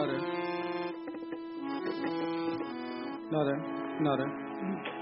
not it. Not it. Not it.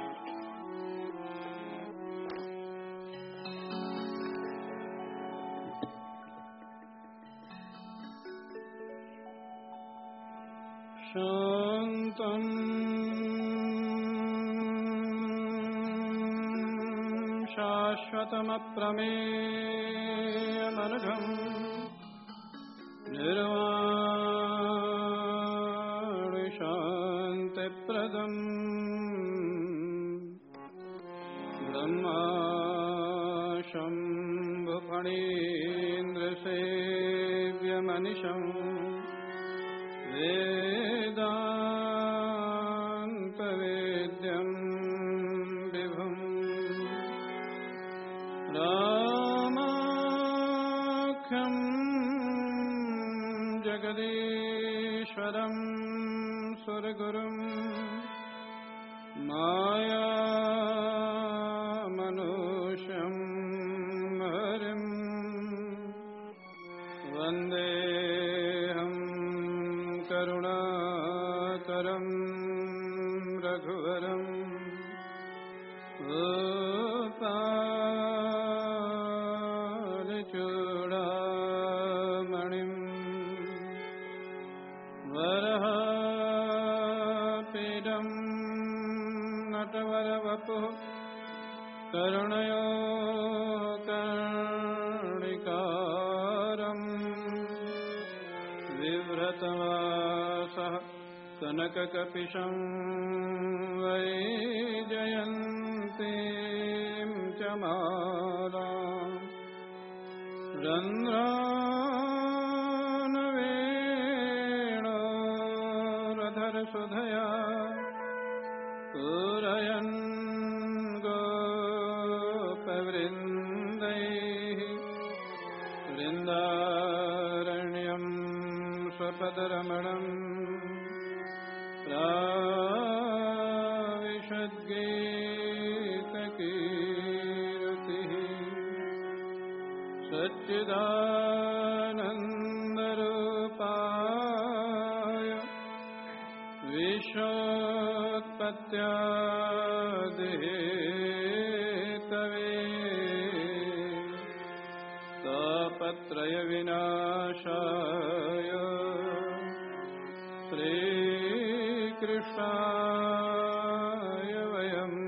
सुधया पूरयन् गोपवृन्दैः वृन्दारण्यम् स्वपदरमणम् तवे सपत्रयविनाशाय श्रीकृष्णाय वयम्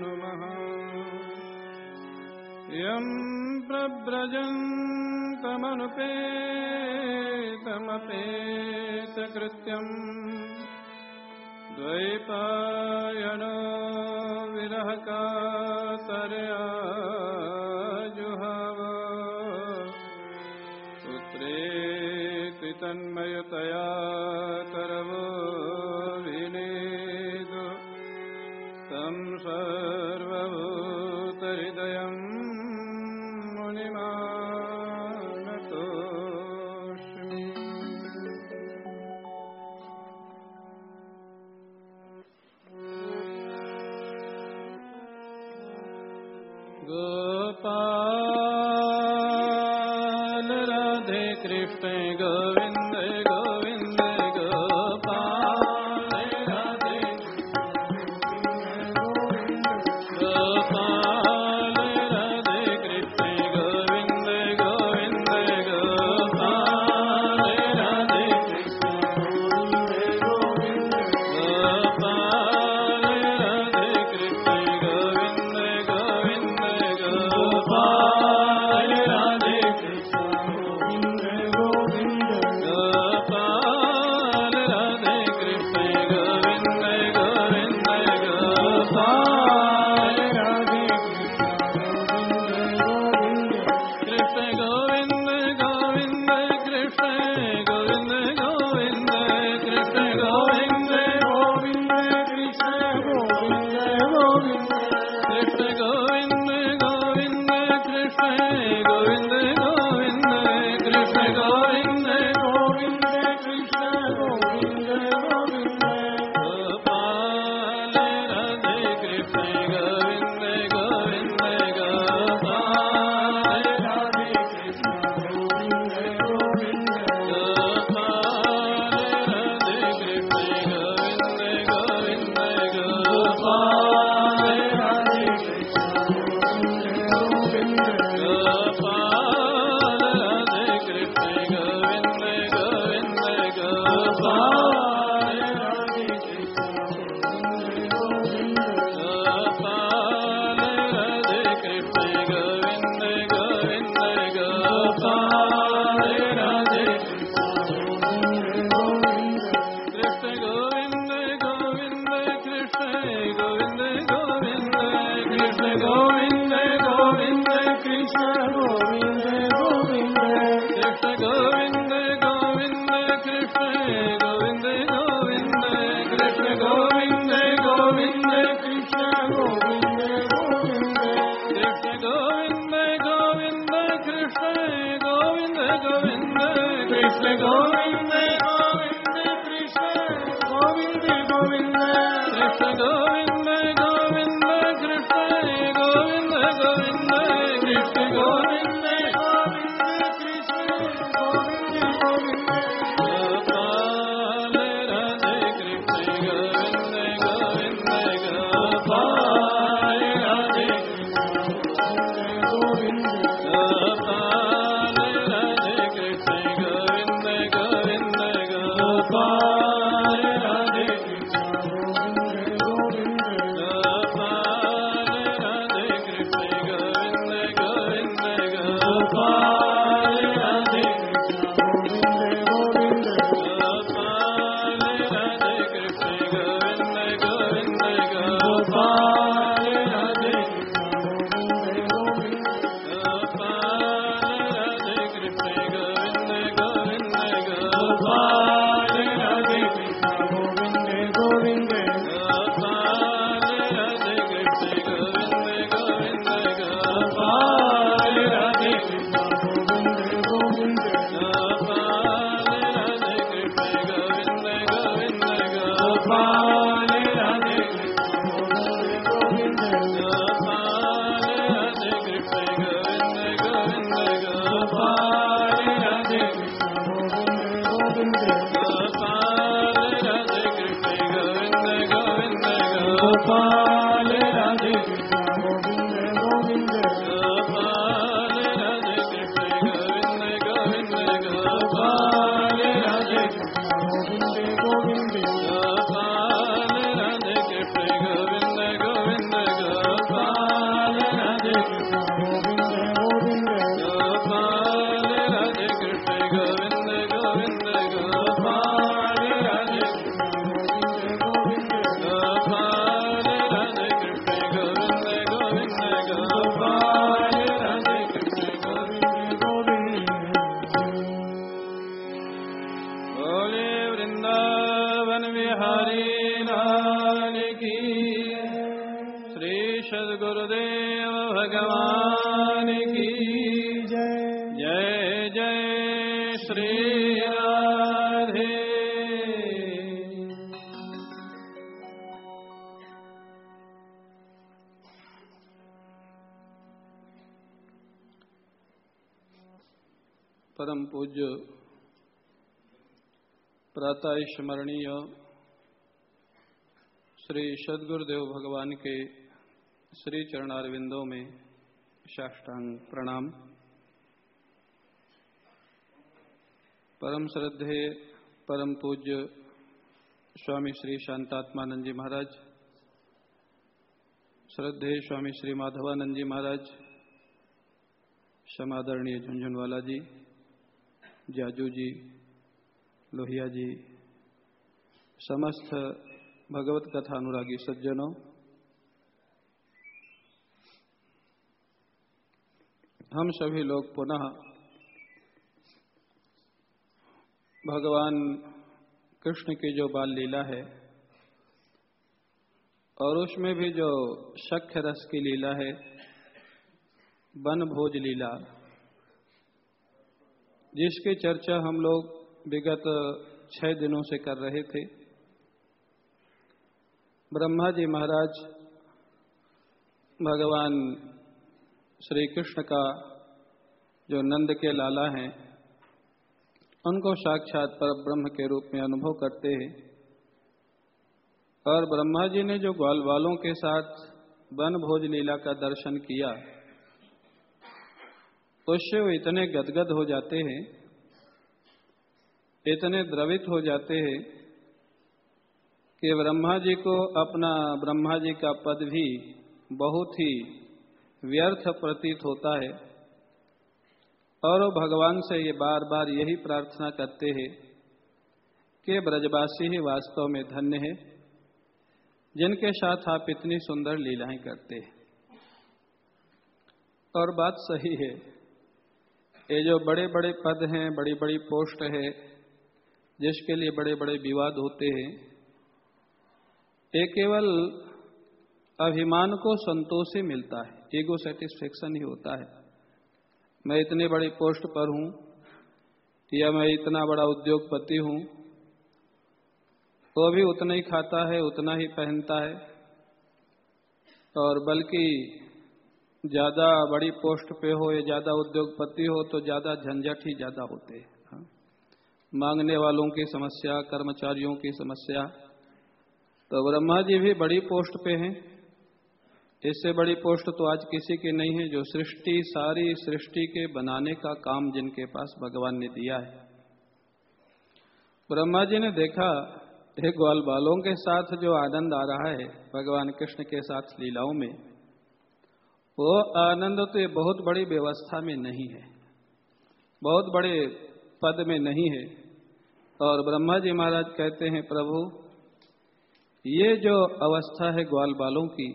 नुमः। यम् प्रव्रजन्तमनुपेतमपेतकृत्यम् द्वैपायना परम पूज्य, प्रातः स्मरणीय श्री सदगुरुदेव भगवान के श्री चरणारविंदों में साष्टांग प्रणाम। परम श्रद्धे, परम पूज्य स्वामी श्री शांतात्मानंद जी महाराज, श्रद्धे स्वामी श्री माधवानंद जी महाराज, समादरणीय झुंझुनवाला जी जाजू जी, लोहिया जी, समस्त भगवत कथा अनुरागी सज्जनों, हम सभी लोग पुनः भगवान कृष्ण की जो बाल लीला है और उसमें भी जो शख्य रस की लीला है वन भोज लीला जिसकी चर्चा हम लोग विगत छह दिनों से कर रहे थे। ब्रह्मा जी महाराज, भगवान श्री कृष्ण का जो नंद के लाला हैं, उनको साक्षात पर ब्रह्म के रूप में अनुभव करते हैं। और ब्रह्मा जी ने जो ग्वाल वालों के साथ वन भोज लीला का दर्शन किया उससे वो इतने गदगद हो जाते हैं, इतने द्रवित हो जाते हैं कि ब्रह्मा जी को अपना ब्रह्मा जी का पद भी बहुत ही व्यर्थ प्रतीत होता है। और वो भगवान से ये बार बार यही प्रार्थना करते हैं कि ब्रजवासी ही वास्तव में धन्य है, जिनके साथ आप इतनी सुंदर लीलाएँ करते हैं। और बात सही है ये जो बड़े बड़े पद हैं बड़ी बड़ी पोस्ट है, जिसके लिए बड़े बड़े विवाद होते हैं, ये केवल अभिमान को संतोष ही मिलता है ईगो सेटिस्फेक्शन ही होता है। मैं इतनी बड़ी पोस्ट पर हूँ, या मैं इतना बड़ा उद्योगपति हूँ, वो भी उतना ही खाता है, उतना ही पहनता है, और बल्कि ज़्यादा बड़ी पोस्ट पे हो या ज़्यादा उद्योगपति हो तो ज़्यादा झंझट ही ज़्यादा होते हैं हाँ। मांगने वालों की समस्या, कर्मचारियों की समस्या। तो ब्रह्मा जी भी बड़ी पोस्ट पे हैं। इससे बड़ी पोस्ट तो आज किसी की नहीं है, जो सृष्टि, सारी सृष्टि के बनाने का काम जिनके पास भगवान ने दिया है। ब्रह्मा जी ने देखा एक ग्वाल बालों के साथ जो आनंद आ रहा है, भगवान कृष्ण के साथ लीलाओं में वो आनंद तो ये बहुत बड़ी व्यवस्था में नहीं है। बहुत बड़े पद में नहीं है। और ब्रह्मा जी महाराज कहते हैं, प्रभु, ये जो अवस्था है ग्वाल बालों की,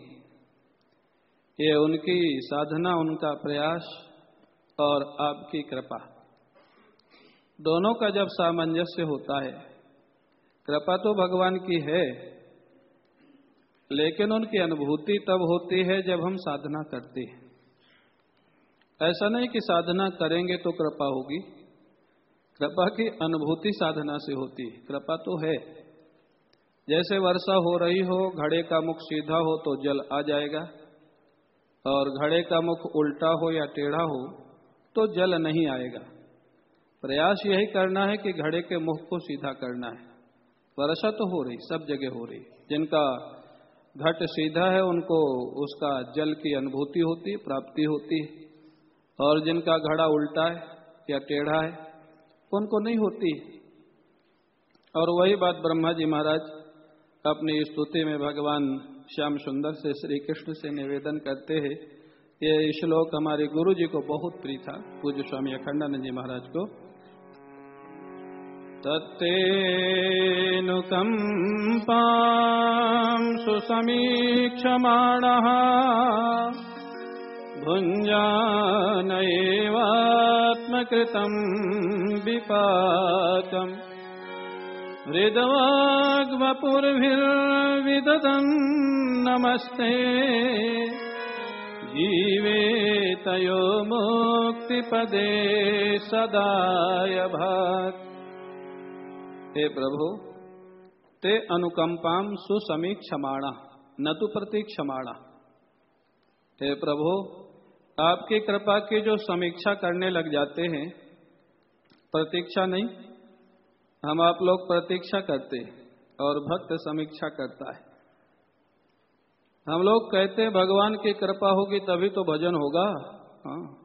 ये उनकी साधना, उनका प्रयास और आपकी कृपा, दोनों का जब सामंजस्य होता है, कृपा तो भगवान की है लेकिन उनकी अनुभूति तब होती है जब हम साधना करते हैं। ऐसा नहीं कि साधना करेंगे तो कृपा होगी। कृपा की अनुभूति साधना से होती है। कृपा तो है। जैसे वर्षा हो रही हो, घड़े का मुख सीधा हो तो जल आ जाएगा। और घड़े का मुख उल्टा हो या टेढ़ा हो तो जल नहीं आएगा। प्रयास यही करना है कि घड़े के मुख को सीधा करना है। वर्षा तो हो रही, सब जगह हो रही। जिनका घट सीधा है, उनको उसका जल की अनुभूति होती प्राप्ति होती है। और जिनका घड़ा उल्टा है या टेढ़ा है, उनको नहीं होती और वही बात ब्रह्मा जी महाराज अपनी स्तुति में भगवान श्याम सुंदर से श्री कृष्ण से निवेदन करते हैं, ये श्लोक हमारे गुरु जी को बहुत प्रिय था। पूज्य स्वामी अखंडानंद जी महाराज को तत्तेऽनुकम्पां सुसमीक्षमाणः भुञ्जान एवात्मकृतं विपाकम् हृदवाग्वपुर्भिर्विददन् नमस्ते। जीवेतयो मुक्तिपदे सदाय भात् हे प्रभु, ते अनुकंपाम सुसमीक्षमाणा, न तो प्रतीक्षमाणा। हे प्रभु, आपकी कृपा की जो समीक्षा करने लग जाते हैं, प्रतीक्षा नहीं, हम आप लोग प्रतीक्षा करते और भक्त समीक्षा करता है। हम लोग कहते हैं, भगवान की कृपा होगी तभी तो भजन होगा। हाँ।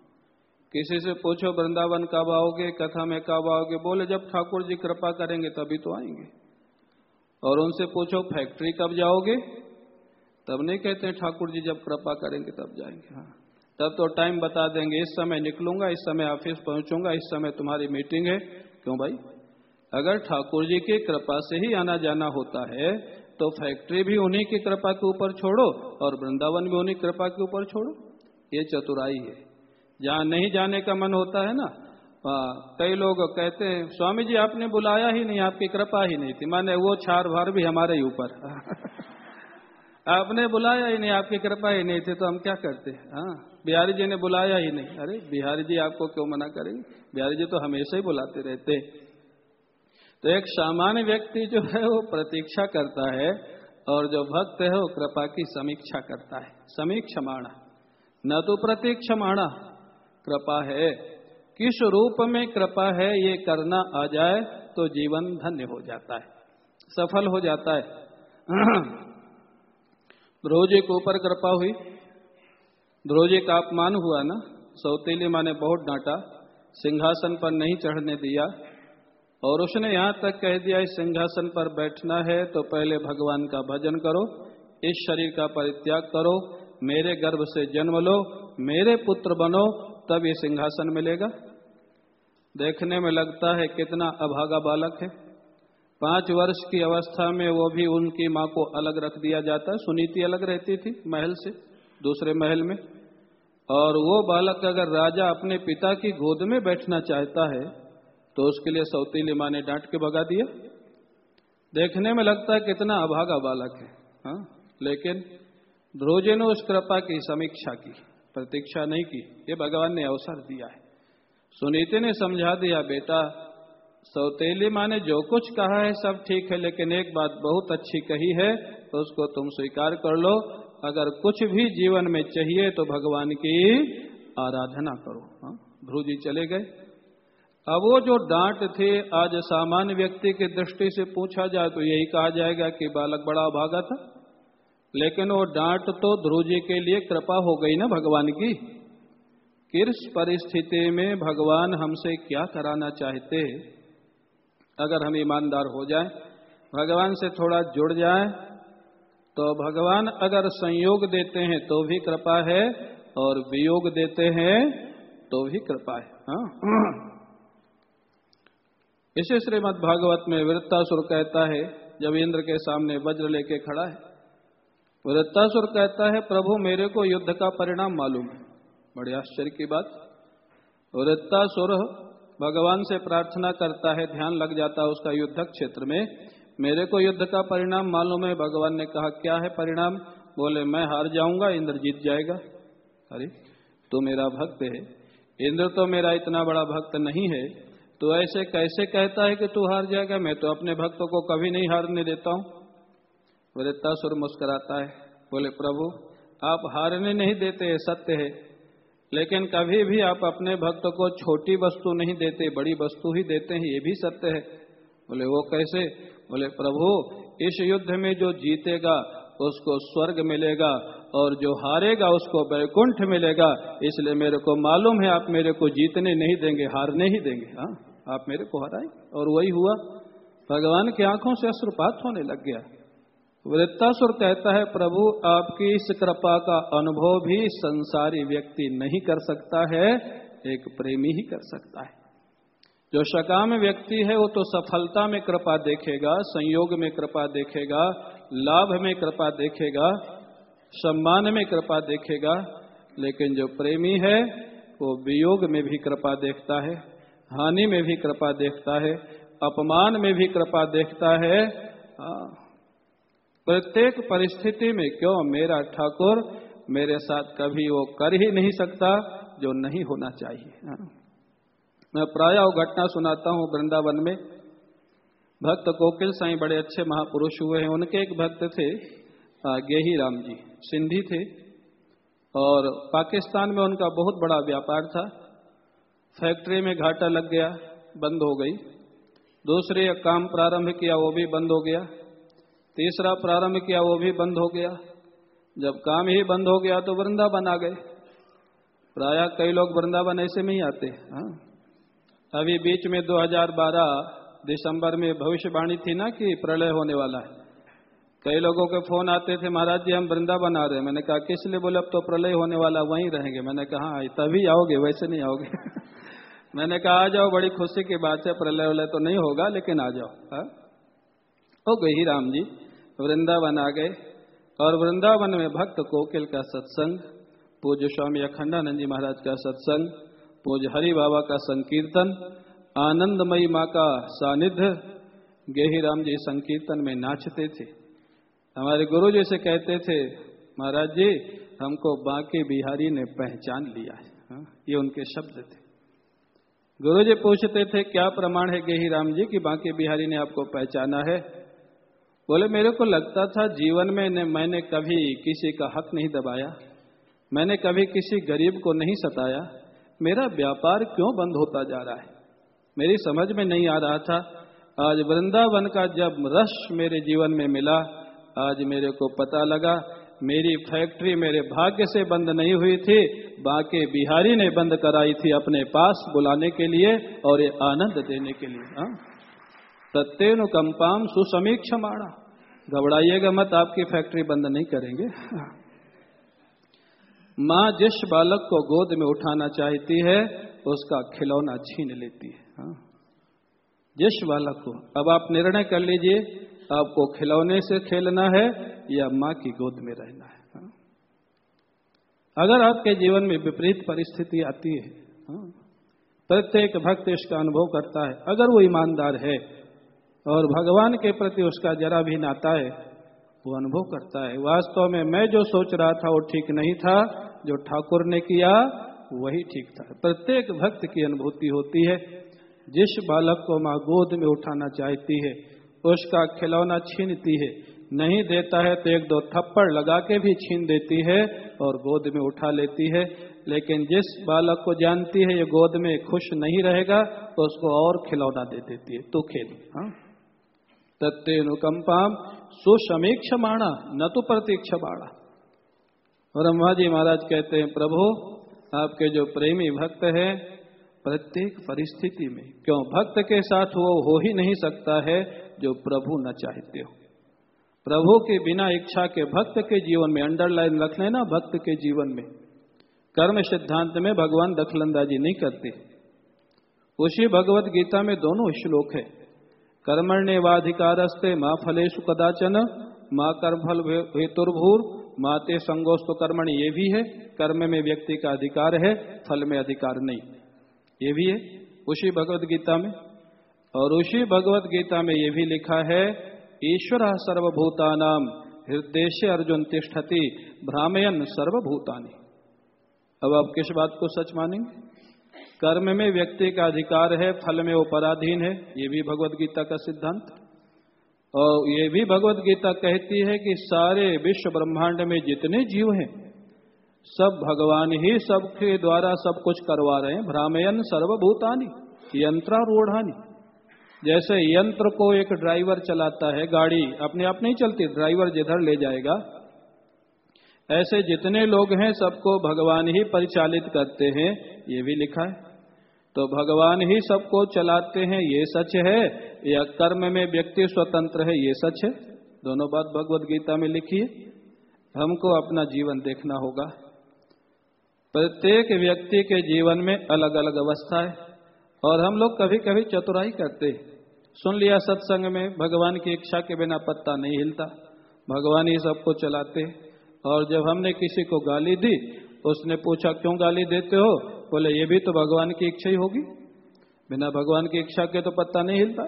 किसी से पूछो, वृंदावन कब आओगे? कथा में कब आओगे? बोले, जब ठाकुर जी कृपा करेंगे, तभी तो आएँगे। और उनसे पूछो, फैक्ट्री कब जाओगे? तब नहीं कहते, ठाकुर जी जब कृपा करेंगे, तब जाएँगे। हाँ। तब तो टाइम बता देंगे, इस समय निकलूँगा, इस समय ऑफ़िस पहुंचूँगा, इस समय तुम्हारी मीटिंग है। क्यों भाई? अगर ठाकुर जी की कृपा से ही आना जाना होता है तो फैक्ट्री भी उन्हीं की कृपा के ऊपर छोड़ो और वृंदावन भी उन्हीं कृपा के ऊपर छोड़ो। ये चतुराई है। जहाँ नहीं जाने का मन होता है ना कई लोग कहते हैं स्वामी जी आपने बुलाया ही नहीं आपकी कृपा ही नहीं थी। माने वो छार भार भी हमारे ही ऊपर। आपने बुलाया ही नहीं आपकी कृपा ही नहीं थी तो हम क्या करते हाँ? बिहारी जी ने बुलाया ही नहीं। अरे बिहारी जी आपको क्यों मना करेंगे बिहारी जी तो हमेशा ही बुलाते रहते तो एक सामान्य व्यक्ति जो है वो प्रतीक्षा करता है और जो भक्त है वो कृपा की समीक्षा करता है। समीक्षा माणा न तो प्रतीक्षमाणा। कृपा है। किस रूप में कृपा है, ये करना आ जाए तो जीवन धन्य हो जाता है, सफल हो जाता है। ध्रुवजी के ऊपर कृपा हुई। ध्रुवजी का अपमान हुआ ना, सौतेली माँ ने बहुत डांटा, सिंहासन पर नहीं चढ़ने दिया, और उसने यहाँ तक कह दिया, इस सिंहासन पर बैठना है तो पहले भगवान का भजन करो, इस शरीर का परित्याग करो, मेरे गर्भ से जन्म लो, मेरे पुत्र बनो तब ये सिंहासन मिलेगा। देखने में लगता है कितना अभागा बालक है। पाँच वर्ष की अवस्था में वो भी उनकी माँ को अलग रख दिया जाता। है सुनीति अलग रहती थी महल से, दूसरे महल में। और वो बालक अगर राजा अपने पिता की गोद में बैठना चाहता है तो उसके लिए सौतीली माँ ने डांट के भगा दिया। देखने में लगता है कितना अभागा बालक है हाँ। लेकिन ध्रुव ने उस कृपा की समीक्षा की। प्रतीक्षा नहीं की, ये भगवान ने अवसर दिया है। सुनीति ने समझा दिया, बेटा, सौतेली माँ ने जो कुछ कहा है सब ठीक है, लेकिन एक बात बहुत अच्छी कही है तो उसको तुम स्वीकार कर लो। अगर कुछ भी जीवन में चाहिए तो भगवान की आराधना करो। हाँ? ध्रुव जी चले गए। अब वो जो डांट थे, आज सामान्य व्यक्ति की दृष्टि से पूछा जाए तो यही कहा जाएगा कि बालक बड़ा भागा था। लेकिन वो डांट तो ध्रुव जी के लिए कृपा हो गई ना भगवान की। किस परिस्थिति में भगवान हमसे क्या कराना चाहते? अगर हम ईमानदार हो जाए, भगवान से थोड़ा जुड़ जाए तो भगवान अगर संयोग देते हैं तो भी कृपा है, और वियोग देते हैं तो भी कृपा है। हाँ? इसे श्रीमद भागवत में वृत्तासुर कहता है, जब इंद्र के सामने वज्र लेके खड़ा है। वृत्तासुर कहता है, प्रभु, मेरे को युद्ध का परिणाम मालूम है। बड़े आश्चर्य की बात। वृत्तासुर भगवान से प्रार्थना करता है, ध्यान लग जाता है उसका युद्ध क्षेत्र में। मेरे को युद्ध का परिणाम मालूम है। भगवान ने कहा, क्या है परिणाम? बोले, मैं हार जाऊँगा, इंद्र जीत जाएगा। अरे तो मेरा भक्त है। इंद्र तो मेरा इतना बड़ा भक्त नहीं है। तो ऐसे कैसे कहता है कि तू हार जाएगा? मैं तो अपने भक्तों को कभी नहीं हारने देता हूँ। वृत्तासुर मुस्कराता है। बोले, प्रभु, आप हारने नहीं देते सत्य है। लेकिन कभी भी आप अपने भक्त को छोटी वस्तु नहीं देते, बड़ी वस्तु ही देते हैं, ये भी सत्य है। बोले, वो कैसे? बोले, प्रभु, इस युद्ध में जो जीतेगा, उसको स्वर्ग मिलेगा, और जो हारेगा, उसको बैकुंठ मिलेगा। इसलिए मेरे को मालूम है, आप मेरे को जीतने नहीं देंगे, हारने ही देंगे। हाँ आप मेरे को हराए और वही हुआ, भगवान की आँखों से अश्रुपात होने लग गया। वृत्तासुर कहता है, प्रभु, आपकी इस कृपा का अनुभव भी संसारी व्यक्ति नहीं कर सकता है, एक प्रेमी ही कर सकता है। जो शकाम व्यक्ति है, वो तो सफलता में कृपा देखेगा, संयोग में कृपा देखेगा, लाभ में कृपा देखेगा, सम्मान में कृपा देखेगा, लेकिन जो प्रेमी है, वो वियोग में भी कृपा देखता है, हानि में भी कृपा देखता है, अपमान में भी कृपा देखता है। प्रत्येक परिस्थिति में क्यों मेरा ठाकुर मेरे साथ कभी वो कर ही नहीं सकता जो नहीं होना चाहिए? मैं प्राय घटना सुनाता हूँ वृंदावन में। भक्त कोकिल साई बड़े अच्छे महापुरुष हुए हैं। उनके एक भक्त थे गेही राम जी, सिंधी थे। और पाकिस्तान में उनका बहुत बड़ा व्यापार था। फैक्ट्री में घाटा लग गया, बंद हो गई। दूसरे काम प्रारंभ किया, वो भी बंद हो गया। तीसरा प्रारंभ किया वो भी बंद हो गया। जब काम ही बंद हो गया तो वृंदावन आ गए। प्राय कई लोग वृंदावन ऐसे में ही आते हाँ अभी बीच में 2012 दिसंबर में भविष्यवाणी थी ना कि प्रलय होने वाला है। कई लोगों के फ़ोन आते थे महाराज जी हम वृंदावन आ रहे हैं। मैंने कहा किस लिए? बोले अब तो प्रलय होने वाला वहीं रहेंगे। मैंने कहा हाँ, तभी आओगे वैसे नहीं आओगे। मैंने कहा आ जाओ बड़ी खुशी की बात है प्रलय वलय तो नहीं होगा लेकिन आ जाओ। हा? हो गई राम जी। वृंदावन आ गए और वृंदावन में भक्त कोकिल का सत्संग पूज्य स्वामी अखंडानंद जी महाराज का सत्संग पूज्य हरि बाबा का संकीर्तन आनंदमयी माँ का सानिध्य गेही राम जी संकीर्तन में नाचते थे। हमारे गुरु जी से कहते थे महाराज जी हमको बांके बिहारी ने पहचान लिया है। हाँ, ये उनके शब्द थे। गुरु जी पूछते थे क्या प्रमाण है गेही राम जी कि बांके बिहारी ने आपको पहचाना है? बोले मेरे को लगता था जीवन में ने, मैंने कभी किसी का हक नहीं दबाया। मैंने कभी किसी गरीब को नहीं सताया। मेरा व्यापार क्यों बंद होता जा रहा है? मेरी समझ में नहीं आ रहा था। आज वृंदावन का जब रश मेरे जीवन में मिला आज मेरे को पता लगा मेरी फैक्ट्री मेरे भाग्य से बंद नहीं हुई थी बाकी बिहारी ने बंद कराई थी अपने पास बुलाने के लिए और ये आनंद देने के लिए हाँ। सत्यनु कंपाम सुसमीक्ष माड़ा घबराइएगा मत, आपकी फैक्ट्री बंद नहीं करेंगे माँ जिस बालक को गोद में उठाना चाहती है, उसका खिलौना छीन लेती है हाँ? जिस बालक को, अब आप निर्णय कर लीजिए, आपको खिलौने से खेलना है या माँ की गोद में रहना है हाँ? अगर आपके जीवन में विपरीत परिस्थिति आती है हाँ? प्रत्येक भक्त इसका अनुभव करता है अगर वो ईमानदार है और भगवान के प्रति उसका जरा भी नाता है, वो अनुभव करता है। वास्तव में मैं जो सोच रहा था, वो ठीक नहीं था। जो ठाकुर ने किया, वही ठीक था। प्रत्येक भक्त की अनुभूति होती है, जिस बालक को माँ गोद में उठाना चाहती है, उसका खिलौना छीनती है। नहीं देता है तो एक दो थप्पड़ लगा के भी छीन देती है और गोद में उठा लेती है। लेकिन जिस बालक को जानती है, ये गोद में खुश नहीं रहेगा तो उसको और खिलौना दे देती है। तू खेल हाँ। तत्नुकंपाम सुसमीक्ष माणा न तो प्रतीक्ष बाणा ब्रह्मा जी महाराज कहते हैं, प्रभु, आपके जो प्रेमी भक्त है, प्रत्येक परिस्थिति में क्यों भक्त के साथ वो हो ही नहीं सकता है जो प्रभु न चाहते हो? प्रभु के बिना इच्छा के भक्त के जीवन में अंडरलाइन रख लेना, भक्त के जीवन में। कर्म सिद्धांत में भगवान दखलंदाजी नहीं करते। उसी भगवत गीता में दोनों श्लोक है। कर्मण्यवाधिकारस्ते माँ फलेशु कदाचन, माँ कर्म फल हेतुर्भूर माते संगोस्त कर्मण, ये भी है। कर्म में व्यक्ति का अधिकार है, फल में अधिकार नहीं। ये भी है। उसी भगवत गीता में। और उसी भगवत गीता में ये भी लिखा है, ईश्वर सर्वभूतानाम हृदय से अर्जुन तिष्ठति, भ्रामयन सर्वभूतानी। अब आप किस बात को सच मानेंगे? कर्म में व्यक्ति का अधिकार है, फल में वो पराधीन है, ये भी भगवत गीता का सिद्धांत। और ये भी भगवत गीता कहती है कि सारे विश्व ब्रह्मांड में जितने जीव हैं, सब भगवान ही सबके द्वारा सब कुछ करवा रहे हैं। भ्रामयन सर्वभूतानी, यंत्रारूढ़ानी। जैसे यंत्र को एक ड्राइवर चलाता है, गाड़ी अपने आप नहीं चलती, ड्राइवर जिधर ले जाएगा ऐसे जितने लोग हैं सबको भगवान ही परिचालित करते हैं, ये भी लिखा है। तो भगवान ही सबको चलाते हैं, ये सच है, या कर्म में व्यक्ति स्वतंत्र है, ये सच है? दोनों बात भगवत गीता में लिखी है। हमको अपना जीवन देखना होगा। प्रत्येक व्यक्ति के जीवन में अलग अलग अवस्था है, और हम लोग कभी कभी चतुराई करते सुन लिया सत्संग में, भगवान की इच्छा के बिना पत्ता नहीं हिलता। भगवान ही सबको चलाते और जब हमने किसी को गाली दी, उसने पूछा, क्यों गाली देते हो? बोले, ये भी तो भगवान की इच्छा ही होगी। बिना भगवान की इच्छा के तो पत्ता नहीं हिलता।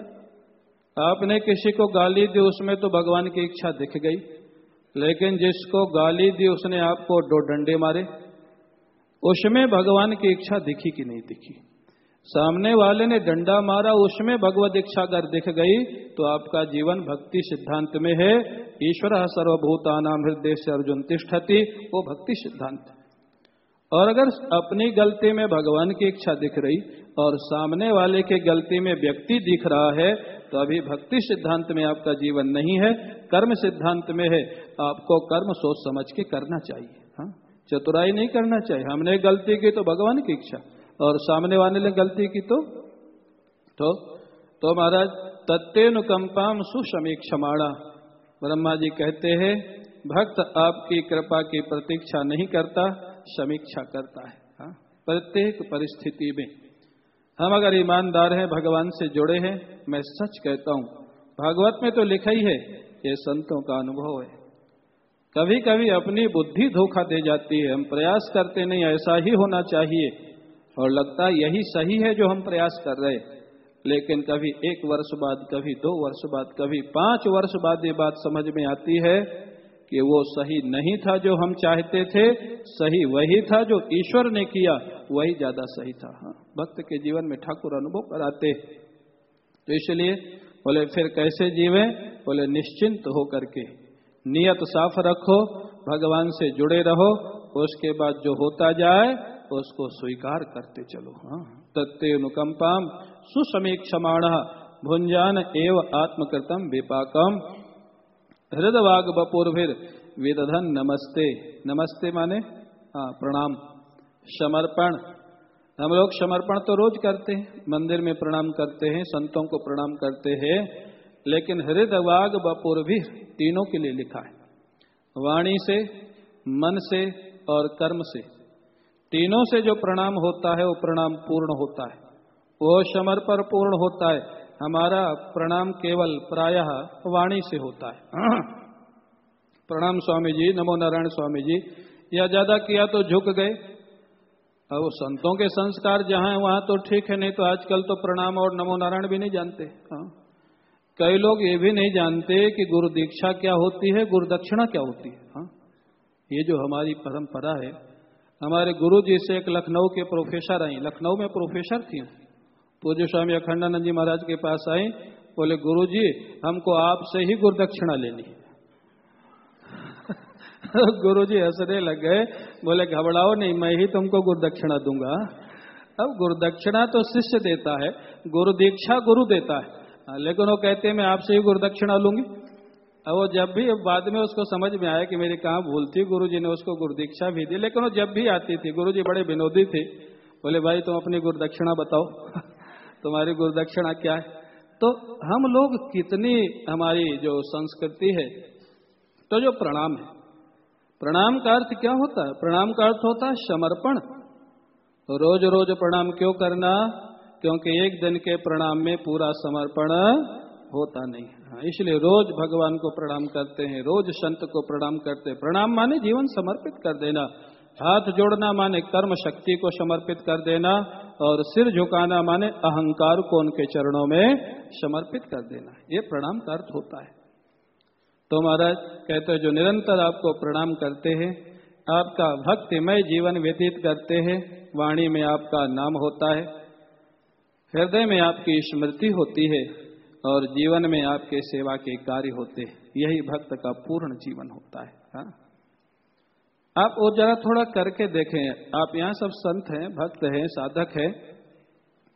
आपने किसी को गाली दी, उसमें तो भगवान की इच्छा दिख गई। लेकिन जिसको गाली दी, उसने आपको दो डंडे मारे। उसमें भगवान की इच्छा दिखी कि नहीं दिखी? सामने वाले ने डंडा मारा, उसमें भगवत इच्छा अगर दिख गई तो आपका जीवन भक्ति सिद्धांत में है। ईश्वर सर्वभूतानाम हृदय से अर्जुन तिष्ठति, वो भक्ति सिद्धांत। और अगर अपनी गलती में भगवान की इच्छा दिख रही, और सामने वाले के गलती में व्यक्ति दिख रहा है तो अभी भक्ति सिद्धांत में आपका जीवन नहीं है, कर्म सिद्धांत में है। आपको कर्म सोच समझ के करना चाहिए हाँ? चतुराई नहीं करना चाहिए। हमने गलती की तो भगवान की इच्छा। और सामने वाले ने गलती की तो? तो तो महाराज तत्नुकंपाम सुसमीक्षमाणा ब्रह्मा जी कहते हैं, भक्त आपकी कृपा की प्रतीक्षा नहीं करता, समीक्षा करता है। हा? प्रत्येक परिस्थिति में। हम अगर ईमानदार हैं, भगवान से जुड़े हैं, मैं सच कहता हूँ, भागवत में तो लिखा ही है ये संतों का अनुभव है। कभी कभी अपनी बुद्धि धोखा दे जाती है, हम प्रयास करते नहीं ऐसा ही होना चाहिए। और लगता यही सही है जो हम प्रयास कर रहे लेकिन कभी एक वर्ष बाद, कभी दो वर्ष बाद, कभी पाँच वर्ष बाद ये बात समझ में आती है कि वो सही नहीं था जो हम चाहते थे, सही वही था जो ईश्वर ने किया, वही ज़्यादा सही था। हाँ भक्त के जीवन में ठाकुर अनुभव कराते तो इसलिए बोले, फिर कैसे जीवे? बोले, निश्चिंत हो करके नियत साफ़ रखो, भगवान से जुड़े रहो, उसके बाद जो होता जाए उसको स्वीकार करते चलो। तत्व अनुकंपाम सुसमीक्षमाण भुंजान एव आत्मकृतम विपाकम। हृदवाग बपूर्भिर विदधन नमस्ते। नमस्ते माने? हाँ प्रणाम। समर्पण। हम लोग समर्पण तो रोज करते हैं। मंदिर में प्रणाम करते हैं, संतों को प्रणाम करते हैं, लेकिन हृदवाग बपूर्भिर तीनों के लिए लिखा है। वाणी से, मन से और कर्म से। तीनों से जो प्रणाम होता है, वो प्रणाम पूर्ण होता है। वो समर्पण पूर्ण होता है। हमारा प्रणाम केवल प्रायः वाणी से होता है। प्रणाम स्वामी जी, नमो नारायण स्वामी जी। या ज़्यादा किया तो झुक गए। अब संतों के संस्कार जहाँ है, वहाँ तो ठीक है, नहीं तो आजकल तो प्रणाम और नमो नारायण भी नहीं जानते। हाँ। कई लोग ये भी नहीं जानते कि गुरु दीक्षा क्या होती है, गुरु दक्षिणा क्या होती है। हाँ। ये जो हमारी परंपरा है हमारे गुरु जी से एक लखनऊ के प्रोफेसर आई। लखनऊ में प्रोफेसर थी। पूज्य स्वामी अखंडानंद जी महाराज के पास आई। बोले, गुरु जी, हमको आपसे ही गुरुदक्षिणा लेनी गुरु जी हंसने लग गए। बोले, घबराओ नहीं, मैं ही तुमको गुरुदक्षिणा दूँगा। अब गुरु दक्षिणा तो शिष्य देता है, गुरु दीक्षा गुरु देता है। लेकिन वो कहते हैं, मैं आपसे ही गुरु दक्षिणा लूँगी। अब वो जब भी, बाद में उसको समझ में आया कि मेरी कहाँ भूल थी गुरु जी ने उसको गुरु दीक्षा भी दी। लेकिन वो जब भी आती थी गुरु जी बड़े विनोदी थे। बोले, भाई, तुम अपनी गुरुदक्षिणा बताओ। तुम्हारी गुरु दक्षिणा क्या है? तो हम लोग कितनी हमारी जो संस्कृति है तो जो प्रणाम है। प्रणाम का अर्थ क्या होता है? प्रणाम का अर्थ होता है समर्पण। तो रोज रोज प्रणाम क्यों करना? क्योंकि एक दिन के प्रणाम में पूरा समर्पण होता नहीं हाँ, इसलिए रोज भगवान को प्रणाम करते हैं रोज संत को प्रणाम करते हैं। प्रणाम माने जीवन समर्पित कर देना। हाथ जोड़ना माने कर्म शक्ति को समर्पित कर देना और सिर झुकाना माने अहंकार को उनके चरणों में समर्पित कर देना। ये प्रणाम का अर्थ होता है। तो महाराज कहते जो निरंतर आपको प्रणाम करते हैं आपका भक्तिमय जीवन व्यतीत करते हैं वाणी में आपका नाम होता है हृदय में आपकी स्मृति होती है और जीवन में आपके सेवा के कार्य होते हैं। यही भक्त का पूर्ण जीवन होता है, हा? आप वो जरा थोड़ा करके देखें। आप यहाँ सब संत हैं, भक्त हैं, साधक हैं।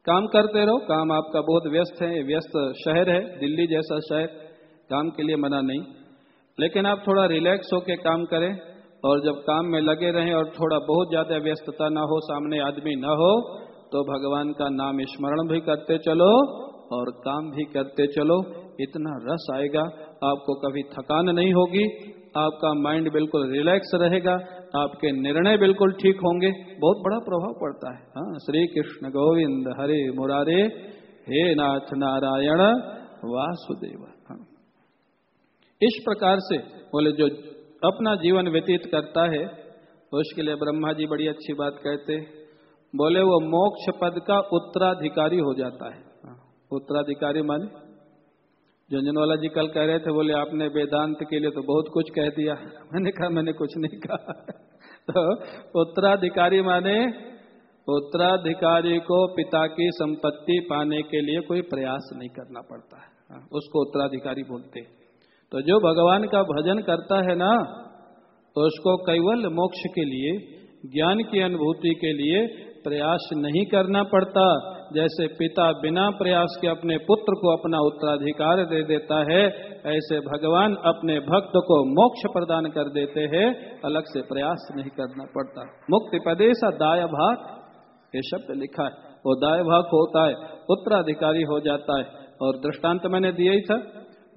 काम करते रहो। काम आपका बहुत व्यस्त है। व्यस्त शहर है, दिल्ली जैसा शहर। काम के लिए मना नहीं। लेकिन आप थोड़ा रिलैक्स होके काम करें और जब काम में लगे रहें और थोड़ा बहुत ज़्यादा व्यस्तता ना हो, सामने आदमी ना हो तो भगवान का नाम स्मरण भी करते चलो। और काम भी करते चलो इतना रस आएगा आपको कभी थकान नहीं होगी आपका माइंड बिल्कुल रिलैक्स रहेगा आपके निर्णय बिल्कुल ठीक होंगे। बहुत बड़ा प्रभाव पड़ता है। हाँ श्री कृष्ण गोविंद हरे मुरारे हे नाथ नारायण वासुदेव। हाँ। इस प्रकार से बोले जो अपना जीवन व्यतीत करता है उसके लिए ब्रह्मा जी बड़ी अच्छी बात कहते बोले वो मोक्ष पद का उत्तराधिकारी हो जाता है हाँ, उत्तराधिकारी माने। झुंझुनवाला जी कल कह रहे थे बोले आपने वेदांत के लिए तो बहुत कुछ कह दिया। मैंने कहा मैंने कुछ नहीं कहा। तो उत्तराधिकारी माने उत्तराधिकारी को पिता की संपत्ति पाने के लिए कोई प्रयास नहीं करना पड़ता है। हाँ, उसको उत्तराधिकारी बोलते तो जो भगवान का भजन करता है ना तो उसको कैवल मोक्ष के लिए ज्ञान की अनुभूति के लिए प्रयास नहीं करना पड़ता। जैसे पिता बिना प्रयास के अपने पुत्र को अपना उत्तराधिकार दे देता है, ऐसे भगवान अपने भक्त को मोक्ष प्रदान कर देते हैं। अलग से प्रयास नहीं करना पड़ता। मुक्ति प्रदेश दाय भाग, ये शब्द लिखा है। वो दाय भाग होता है, उत्तराधिकारी हो जाता है। और दृष्टांत मैंने दिया ही था।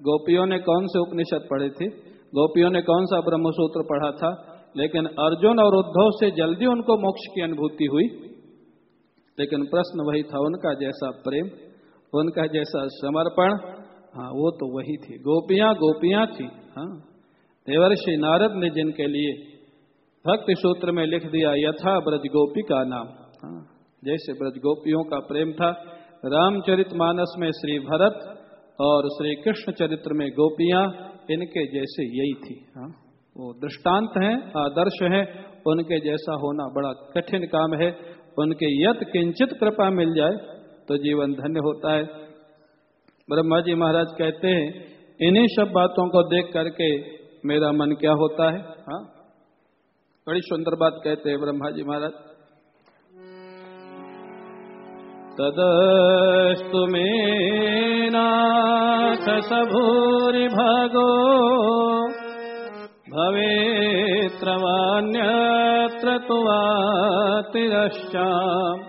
गोपियों ने कौन से उपनिषद पढ़े थे? गोपियों ने कौन सा ब्रह्मसूत्र पढ़ा था? लेकिन अर्जुन और उद्धव से जल्दी उनको मोक्ष की अनुभूति हुई। लेकिन प्रश्न वही था, उनका जैसा प्रेम, उनका जैसा समर्पण हाँ वो तो वही थी। गोपियाँ गोपियाँ थी हाँ। देवर्षि नारद ने जिनके लिए भक्ति सूत्र में लिख दिया, यथा ब्रज गोपी का नाम हाँ। जैसे ब्रज गोपियों का प्रेम था, रामचरित मानस में श्री भरत और श्री कृष्ण चरित्र में गोपियाँ, इनके जैसे यही थी हाँ। वो दृष्टांत हैं, आदर्श हैं, उनके जैसा होना बड़ा कठिन काम है। उनके यत किंचित कृपा मिल जाए तो जीवन धन्य होता है। ब्रह्मा जी महाराज कहते हैं, इन्हीं सब बातों को देख करके मेरा मन क्या होता है? हा? बड़ी सुंदर बात कहते हैं ब्रह्मा जी महाराज। तदस्तु मे नाथ सबूरि भगो भवेत्रवान्यत्र तु वा तिरश्चाम्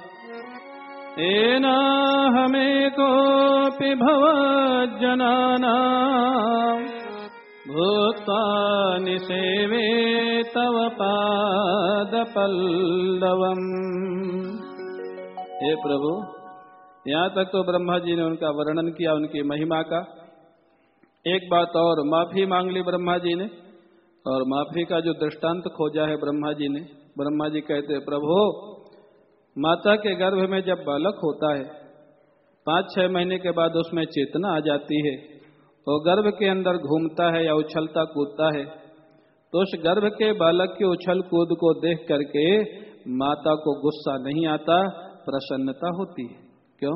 तेनाहमेकोऽपि भवज्जनानाम्। भूत्वा निसेवे तव पादपल्लवम्। हे प्रभु, यहाँ तक तो ब्रह्मा जी ने उनका वर्णन किया, उनकी महिमा का। एक बात और, माफ़ी मांग ली ब्रह्मा जी ने। और माफ़ी का जो दृष्टांत खोजा है ब्रह्मा जी ने, ब्रह्मा जी कहते हैं, प्रभु, माता के गर्भ में जब बालक होता है पाँच छह महीने के बाद उसमें चेतना आ जाती है। वो गर्भ के अंदर घूमता है या उछलता कूदता है तो उस गर्भ के बालक के उछल कूद को देख करके माता को गुस्सा नहीं आता, प्रसन्नता होती है। क्यों?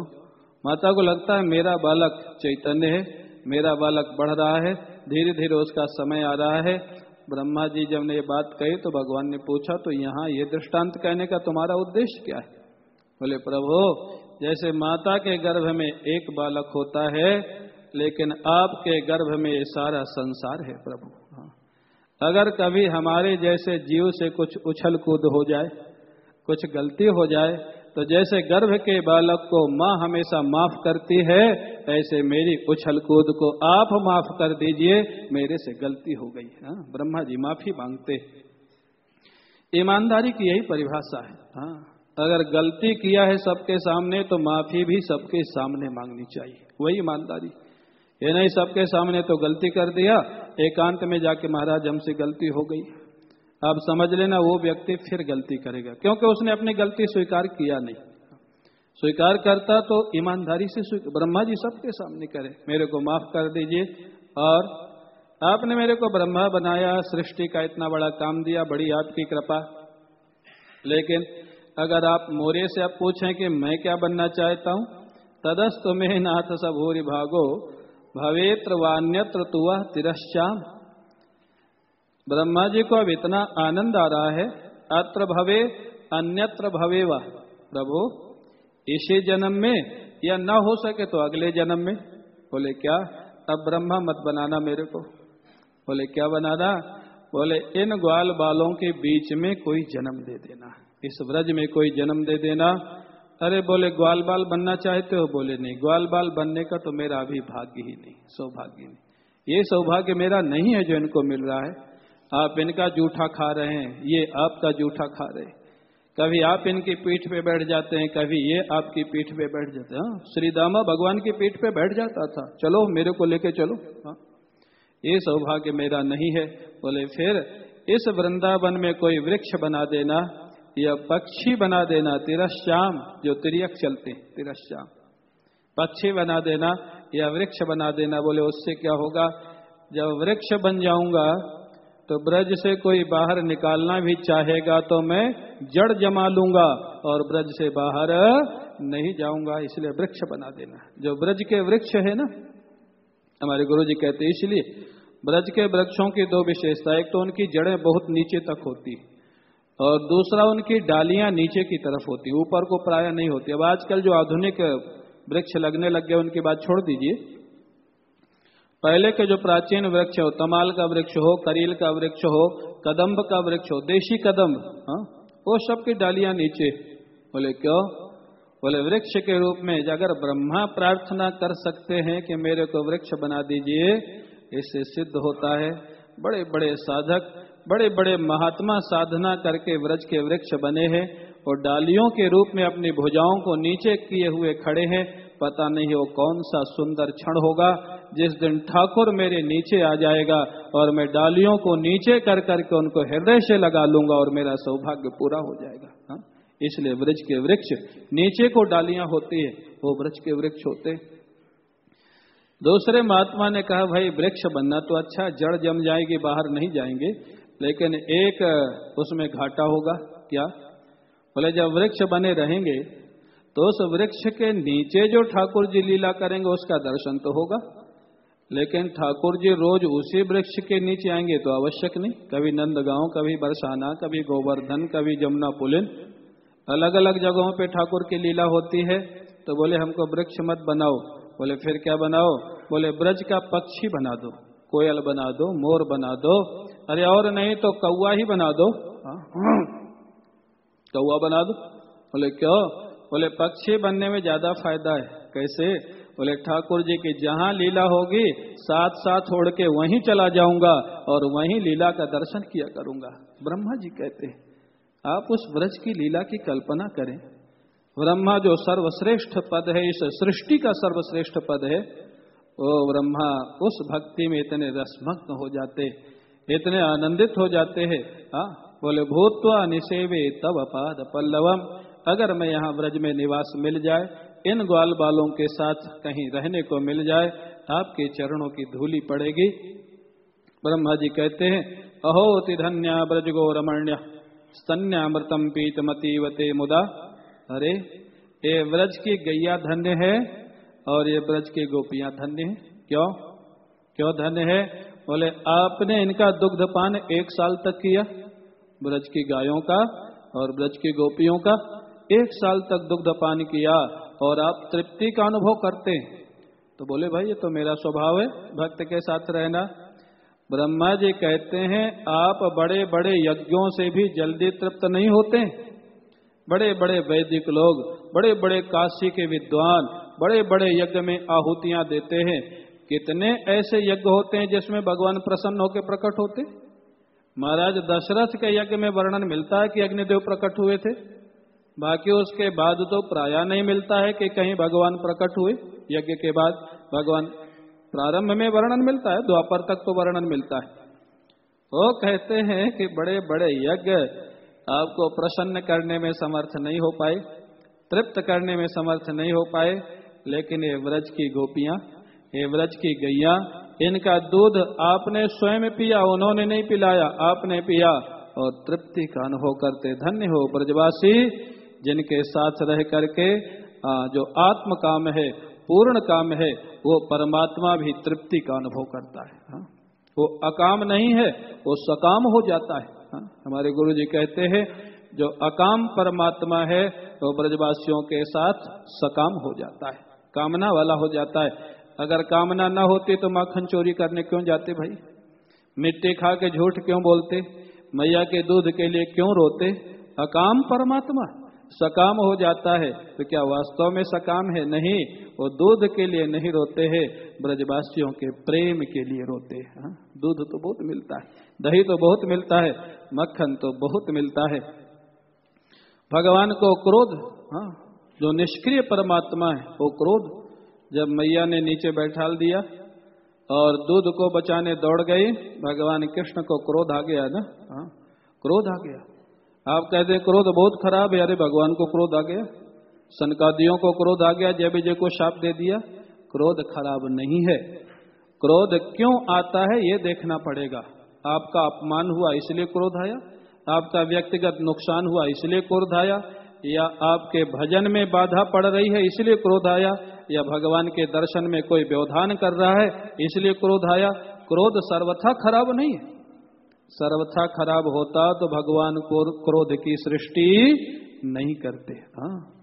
माता को लगता है, मेरा बालक चैतन्य है, मेरा बालक बढ़ रहा है धीरे धीरे उसका समय आ रहा है ब्रह्मा जी जब ने ये बात कही तो भगवान ने पूछा तो यहाँ ये दृष्टांत कहने का तुम्हारा उद्देश्य क्या है बोले, प्रभु, जैसे माता के गर्भ में एक बालक होता है, लेकिन आपके गर्भ में ये सारा संसार है, प्रभु हाँ। अगर कभी हमारे जैसे जीव से कुछ उछल कूद हो जाए, कुछ गलती हो जाए तो जैसे गर्भ के बालक को माँ हमेशा माफ़ करती है, ऐसे मेरी उछल कूद को आप माफ़ कर दीजिए, मेरे से गलती हो गई हाँ। ब्रह्मा जी माफ़ी मांगते ईमानदारी की यही परिभाषा है। हाँ अगर गलती किया है सबके सामने तो माफ़ी भी सबके सामने मांगनी चाहिए। वही ईमानदारी। ये नहीं सबके सामने तो गलती कर दिया, एकांत में जाके महाराज हमसे गलती हो गई। आप समझ लेना वो व्यक्ति फिर गलती करेगा, क्योंकि उसने अपनी गलती स्वीकार किया नहीं। स्वीकार करता तो ईमानदारी से ब्रह्मा जी सबके सामने करे, मेरे को माफ़ कर दीजिए। और आपने मेरे को ब्रह्मा बनाया, सृष्टि का इतना बड़ा काम दिया, बड़ी आपकी कृपा। लेकिन अगर आप मोरे से आप पूछें कि मैं क्या बनना चाहता हूँ, तदस्त में नाथ सबूरी भागो, भवेत्र वान्यत्र तुआ तिरश्चाम। ब्रह्मा जी को अब इतना आनंद आ रहा है, अत्र भवे, अन्यत्र भवे वह प्रभु, इसी जन्म में या न हो सके तो अगले जन्म में। बोले, क्या? अब ब्रह्मा मत बनाना मेरे को। बोले, क्या बनाना? बोले, इन ग्वाल बालों के बीच में कोई जन्म दे देना, इस व्रज में कोई जन्म दे देना। अरे, बोले, ग्वाल बाल बनना चाहते हो? बोले, नहीं, ग्वाल बाल बनने का तो मेरा अभी भाग्य ही नहीं, सौभाग्य नहीं। ये सौभाग्य मेरा नहीं है जो इनको मिल रहा है। आप इनका जूठा खा रहे हैं ये आपका जूठा खा रहे हैं। कभी आप इनकी पीठ पे बैठ जाते हैं कभी ये आपकी पीठ पे बैठ जाते हैं। हाँ, श्री दामा भगवान की पीठ पे बैठ जाता था। चलो मेरे को लेके चलो। हाँ ये सौभाग्य मेरा नहीं है। बोले फिर इस वृंदावन में कोई वृक्ष बना देना या पक्षी बना देना तिरश्याम जो तिरक चलते तिरश्याम पक्षी बना देना या वृक्ष बना देना। बोले उससे क्या होगा? जब वृक्ष बन जाऊँगा तो ब्रज से कोई बाहर निकालना भी चाहेगा तो मैं जड़ जमा लूँगा और ब्रज से बाहर नहीं जाऊँगा, इसलिए वृक्ष बना देना जो ब्रज के वृक्ष है ना, हमारे गुरु जी कहते इसलिए ब्रज के वृक्षों की दो विशेषता एक तो उनकी जड़ें बहुत नीचे तक होती और दूसरा उनकी डालियाँ नीचे की तरफ़ होती ऊपर को प्राय नहीं होती। अब आजकल जो आधुनिक वृक्ष लगने लग गए, उनकी बात छोड़ दीजिए। पहले के जो प्राचीन वृक्ष हो, तमाल का वृक्ष हो, करील का वृक्ष हो, कदम्ब का वृक्ष हो, देशी कदम्ब हाँ वो सब की डालियाँ नीचे। बोले, क्यों? बोले, वृक्ष के रूप में अगर ब्रह्मा प्रार्थना कर सकते हैं कि मेरे को वृक्ष बना दीजिए, इससे सिद्ध होता है। बड़े बड़े साधक बड़े बड़े महात्मा साधना करके व्रज के वृक्ष बने हैं और डालियों के रूप में अपनी भुजाओं को नीचे किए हुए खड़े हैं। पता नहीं वो कौन सा सुंदर क्षण होगा, जिस दिन ठाकुर मेरे नीचे आ जाएगा और मैं डालियों को नीचे कर करके उनको हृदय से लगा लूँगा और मेरा सौभाग्य पूरा हो जाएगा। हा? इसलिए वृक्ष के वृक्ष, नीचे को डालियाँ होती है, वो वृक्ष के वृक्ष होते दूसरे महात्मा ने कहा, भाई, वृक्ष बनना तो अच्छा जड़ जम जाएगी, बाहर नहीं जाएँगे, लेकिन एक, उसमें घाटा होगा, क्या? बोले, जब वृक्ष बने रहेंगे तो उस वृक्ष के नीचे जो ठाकुर जी लीला करेंगे, उसका दर्शन तो होगा। लेकिन ठाकुर जी रोज उसी वृक्ष के नीचे आएँगे तो आवश्यक नहीं। कभी नंदगांव, कभी बरसाना, कभी गोवर्धन, कभी जमुना पुलिन। अलग अलग जगहों पे ठाकुर की लीला होती है तो बोले, हमको वृक्ष मत बनाओ। बोले, फिर क्या बनाओ? बोले, ब्रज का पक्षी बना दो, कोयल बना दो, मोर बना दो। अरे, और नहीं तो कौआ ही बना दो। हाँ। कौआ बना दो? बोले, क्यों? बोले, पक्षी बनने में ज़्यादा फ़ायदा है। कैसे? बोले, ठाकुर जी की जहाँ लीला होगी साथ साथ छोड़ के वहीं चला जाऊँगा और वहीं लीला का दर्शन किया करूँगा। ब्रह्मा जी कहते हैं, आप उस व्रज की लीला की कल्पना करें। ब्रह्मा जो सर्वश्रेष्ठ पद है, इस सृष्टि का सर्वश्रेष्ठ पद है वो ब्रह्मा, उस भक्ति में इतने रसमग्न हो जाते, इतने आनंदित हो जाते हैं। हाँ बोले, भूतवा निषेवे तब पाद पल्लवम। अगर मैं यहाँ व्रज में निवास मिल जाए, इन ग्वाल बालों के साथ कहीं रहने को मिल जाए, आपके चरणों की धूली पड़ेगी। ब्रह्मा जी कहते हैं अहोति धन्या ब्रज गो रमण्य स्तन्यामृतम पीतमतीवते मुदा। अरे, ये व्रज की गैया धन्य है और ये ब्रज की गोपियाँ धन्य है। क्यों? क्यों धन्य है? बोले, आपने इनका दुग्धपान एक साल तक किया, ब्रज की गायों का और ब्रज की गोपियों का। एक साल तक दुग्धपान किया और आप तृप्ति का अनुभव करते हैं। तो बोले, भाई, ये तो मेरा स्वभाव है, भक्त के साथ रहना। ब्रह्मा जी कहते हैं, आप बड़े बड़े यज्ञों से भी जल्दी तृप्त नहीं होते बड़े बड़े वैदिक लोग बड़े बड़े काशी के विद्वान बड़े बड़े यज्ञ में आहुतियाँ देते हैं। कितने ऐसे यज्ञ होते हैं जिसमें भगवान प्रसन्न होकर प्रकट होते महाराज, दशरथ के यज्ञ में वर्णन मिलता है कि अग्निदेव प्रकट हुए थे। बाकी उसके बाद तो प्राय नहीं मिलता है कि कहीं भगवान प्रकट हुए, यज्ञ के बाद भगवान प्रारंभ में वर्णन मिलता है, द्वापर तक तो वर्णन मिलता है। वो कहते हैं कि बड़े बड़े यज्ञ आपको प्रसन्न करने में समर्थ नहीं हो पाए, तृप्त करने में समर्थ नहीं हो पाए, लेकिन ये व्रज की गोपियाँ, ये व्रज की गैया, इनका दूध आपने स्वयं पिया, उन्होंने नहीं पिलाया, आपने पिया और तृप्ति का अनुभव करते धन्य हो, ब्रजवासी। जिनके साथ रह करके जो आत्म काम है, पूर्ण काम है, वो परमात्मा भी तृप्ति का अनुभव करता है वो अकाम नहीं है, वो सकाम हो जाता है हमारे गुरु जी कहते हैं, जो अकाम परमात्मा है, वो तो ब्रजवासियों के साथ सकाम हो जाता है, कामना वाला हो जाता है। अगर कामना न होती तो माखन चोरी करने क्यों जाते भाई? मिट्टी खा के झूठ क्यों बोलते? मैया के दूध के लिए क्यों रोते? अकाम परमात्मा सकाम हो जाता है। तो क्या वास्तव में सकाम है? नहीं। वो दूध के लिए नहीं रोते हैं। ब्रजवासियों के प्रेम के लिए रोते हैं। हाँ? दूध तो बहुत मिलता है। दही तो बहुत मिलता है। मक्खन तो बहुत मिलता है। भगवान को क्रोध हाँ? जो निष्क्रिय परमात्मा है, वो क्रोध। जब मैया ने नीचे बैठाल दिया और दूध को बचाने दौड़ गई, भगवान कृष्ण को क्रोध आ गया ना? हाँ? क्रोध आ गया। आप कहते हैं क्रोध बहुत खराब है, अरे भगवान को क्रोध आ गया। सनकादियों को क्रोध आ गया, जय विजय को शाप दे दिया। क्रोध खराब नहीं है। क्रोध क्यों आता है, ये देखना पड़ेगा। आपका अपमान हुआ, इसलिए क्रोध आया। आपका व्यक्तिगत नुकसान हुआ, इसलिए क्रोध आया। या आपके भजन में बाधा पड़ रही है, इसलिए क्रोध आया। या भगवान के दर्शन में कोई व्यवधान कर रहा है, इसलिए क्रोध आया। क्रोध सर्वथा खराब नहीं है। सर्वथा खराब होता तो भगवान को क्रोध की सृष्टि नहीं करते। हाँ।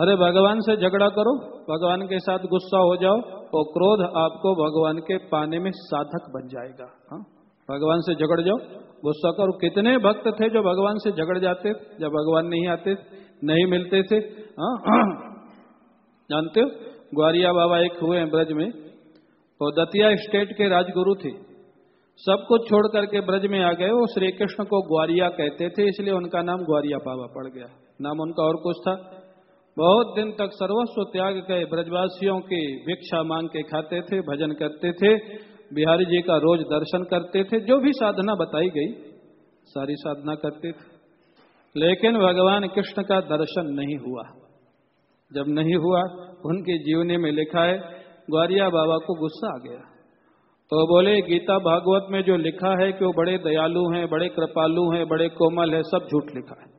अरे भगवान से झगड़ा करो, भगवान के साथ गुस्सा हो जाओ और क्रोध आपको भगवान के पाने में साधक बन जाएगा। हाँ। भगवान से झगड़ जाओ, गुस्सा करो। कितने भक्त थे जो भगवान से झगड़ जाते, जब भगवान नहीं आते, नहीं मिलते थे। हाँ। जानते हो? ग्वारिया बाबा एक हुए हैं ब्रज में और दतिया स्टेट के राजगुरु थे। सब कुछ छोड़ करके ब्रज में आ गए। वो श्री कृष्ण को ग्वारिया कहते थे, इसलिए उनका नाम ग्वारिया बाबा पड़ गया। नाम उनका और कुछ था। बहुत दिन तक सर्वस्व त्याग गए ब्रजवासियों की भिक्षा मांग के खाते थे, भजन करते थे। बिहारी जी का रोज दर्शन करते थे। जो भी साधना बताई गई, सारी साधना करते थे। लेकिन भगवान कृष्ण का दर्शन नहीं हुआ। जब नहीं हुआ, उनकी जीवनी में लिखा है, ग्वारिया बाबा को गुस्सा आ गया। तो बोले, गीता भागवत में जो लिखा है कि वो बड़े दयालु हैं, बड़े कृपालु हैं, बड़े कोमल है, सब झूठ लिखा है।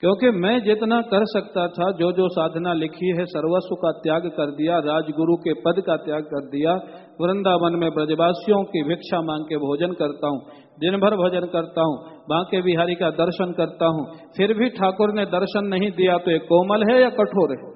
क्योंकि मैं जितना कर सकता था जो जो साधना लिखी है, सर्वस्व का त्याग कर दिया, राजगुरु के पद का त्याग कर दिया, वृंदावन में ब्रजवासियों की भिक्षा मांग के भोजन करता हूँ दिन भर भजन करता हूँ, बांके बिहारी का दर्शन करता हूँ, फिर भी ठाकुर ने दर्शन नहीं दिया तो ये कोमल है या कठोर है?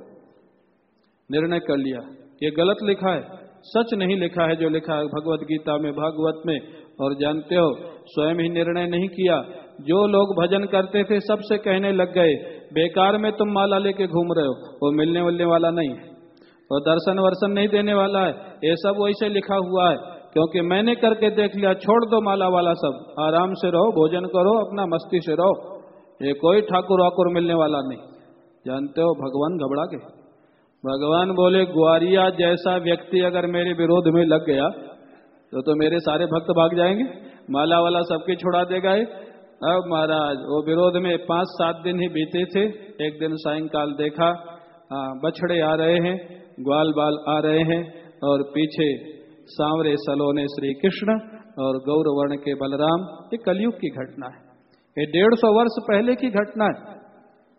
निर्णय कर लिया। ये गलत लिखा है। सच नहीं लिखा है जो लिखा है। भगवत गीता में, भागवत में, और जानते हो, स्वयं ही निर्णय नहीं किया। जो लोग भजन करते थे, सबसे कहने लग गए, बेकार में तुम माला लेके घूम रहे हो, वो मिलने मिलने वाला नहीं। है और दर्शन वर्शन नहीं देने वाला है, ये सब वैसे लिखा हुआ है, क्योंकि मैंने करके देख लिया, छोड़ दो माला वाला सब। आराम से रहो, भोजन करो, अपना मस्ती से रहो। ये कोई ठाकुर वाकुर मिलने वाला नहीं। जानते हो, भगवान घबरा गए। भगवान बोले ग्वारिया जैसा व्यक्ति अगर मेरे विरोध में लग गया तो तो मेरे सारे भक्त भाग जाएँगे। माला वाला सबके छुड़ा देगा अब महाराज वो विरोध में पाँच सात दिन ही बीते थे। एक दिन सायंकाल देखा आ, बछड़े आ रहे हैं ग्वाल बाल आ रहे हैं और पीछे सांवरे सलोने श्री कृष्ण और गौरवर्ण के बलराम। ये कलयुग की घटना है। ये डेढ़ सौ वर्ष पहले की घटना है।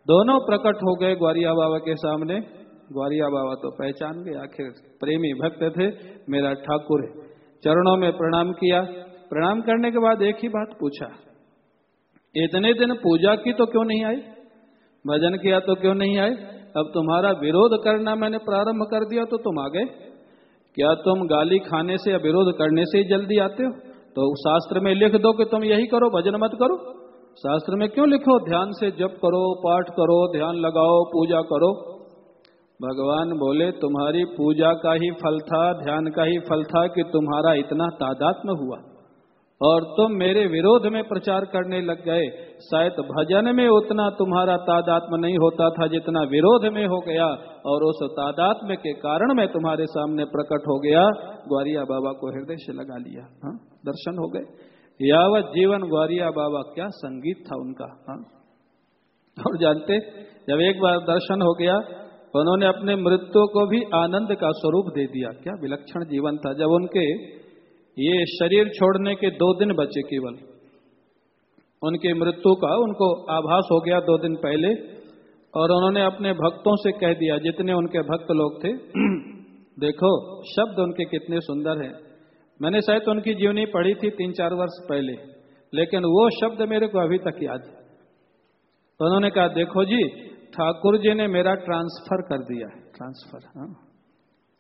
दोनों प्रकट हो गए ग्वारिया बाबा के सामने। ग्वारिया बाबा तो पहचान गए, आखिर प्रेमी भक्त थे, मेरा ठाकुर है। चरणों में प्रणाम किया। प्रणाम करने के बाद एक ही बात पूछा, इतने दिन पूजा की तो क्यों नहीं आई? भजन किया तो क्यों नहीं आए अब तुम्हारा विरोध करना मैंने प्रारंभ कर दिया तो तुम आ गए। क्या तुम गाली खाने से या विरोध करने से ही जल्दी आते हो? तो शास्त्र में लिख दो कि तुम यही करो, भजन मत करो। शास्त्र में क्यों लिखो? ध्यान से जप करो, पाठ करो, ध्यान लगाओ, पूजा करो। भगवान बोले, तुम्हारी पूजा का ही फल था, ध्यान का ही फल था कि तुम्हारा इतना तादात्म हुआ। और तुम मेरे विरोध में प्रचार करने लग गए। शायद भजन में उतना तुम्हारा तादात्म नहीं होता था जितना विरोध में हो गया। और उस तादात्म्य के कारण मैं तुम्हारे सामने प्रकट हो गया। ग्वारिया बाबा को हृदय से लगा लिया। हा? दर्शन हो गए। यावत जीवन ग्वारिया बाबा, क्या संगीत था उनका। हा? और जानते, जब एक बार दर्शन हो गया उन्होंने अपने मृत्यु को भी आनंद का स्वरूप दे दिया। क्या विलक्षण जीवन था। जब उनके ये शरीर छोड़ने के दो दिन बचे केवल, उनकी मृत्यु का उनको आभास हो गया दो दिन पहले, और उन्होंने अपने भक्तों से कह दिया, जितने उनके भक्त लोग थे, देखो, शब्द उनके कितने सुंदर हैं। मैंने शायद उनकी जीवनी पढ़ी थी तीन चार वर्ष पहले, लेकिन वो शब्द मेरे को अभी तक याद है। उन्होंने कहा, देखो जी ठाकुर जी ने मेरा ट्रांसफ़र कर दिया है। ट्रांसफ़र हाँ।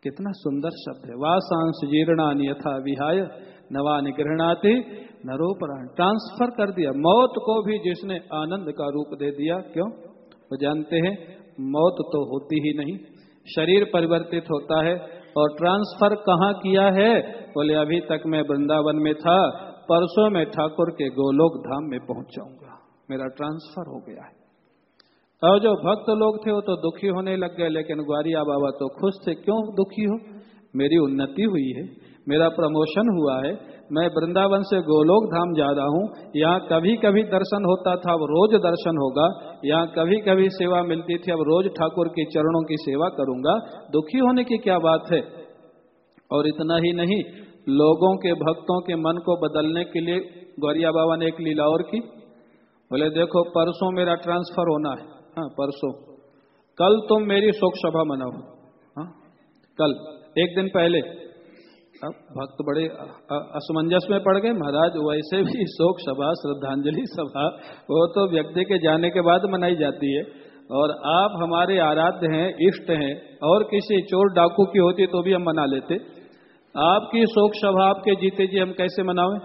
कितना सुंदर शब्द है। वासांश जीर्णान यथा विहाय नवा निगृहणाति नरोपराण। ट्रांसफ़र कर दिया। मौत को भी जिसने आनंद का रूप दे दिया क्यों? वो जानते हैं मौत तो होती ही नहीं। शरीर परिवर्तित होता है और ट्रांसफ़र कहाँ किया है? बोले अभी तक मैं वृंदावन में था परसों में ठाकुर के गोलोक धाम में पहुँच जाऊँगा मेरा ट्रांसफ़र हो गया है। और जो भक्त लोग थे वो तो दुखी होने लग गए, लेकिन ग्वारिया बाबा तो खुश थे। क्यों दुखी हो? मेरी उन्नति हुई है, मेरा प्रमोशन हुआ है। मैं वृंदावन से गोलोक धाम जा रहा हूँ। यहाँ कभी कभी दर्शन होता था, अब रोज दर्शन होगा। यहाँ कभी कभी सेवा मिलती थी, अब रोज ठाकुर के चरणों की सेवा करूँगा। दुखी होने की क्या बात है? और इतना ही नहीं, लोगों के भक्तों के मन को बदलने के लिए गौरिया बाबा ने एक लीला और की। बोले, देखो, परसों मेरा ट्रांसफ़र होना है। हाँ परसों। कल तुम मेरी शोक सभा मनाओ। हाँ कल, एक दिन पहले। अब भक्त बड़े असमंजस में पड़ गए। महाराज, वैसे भी शोक सभा श्रद्धांजलि सभा, वो तो व्यक्ति के जाने के बाद मनाई जाती है। और आप हमारे आराध्य हैं, इष्ट हैं, और किसी चोर डाकू की होती तो भी हम मना लेते। आपकी शोक सभा आपके जीते जी हम कैसे मनावें?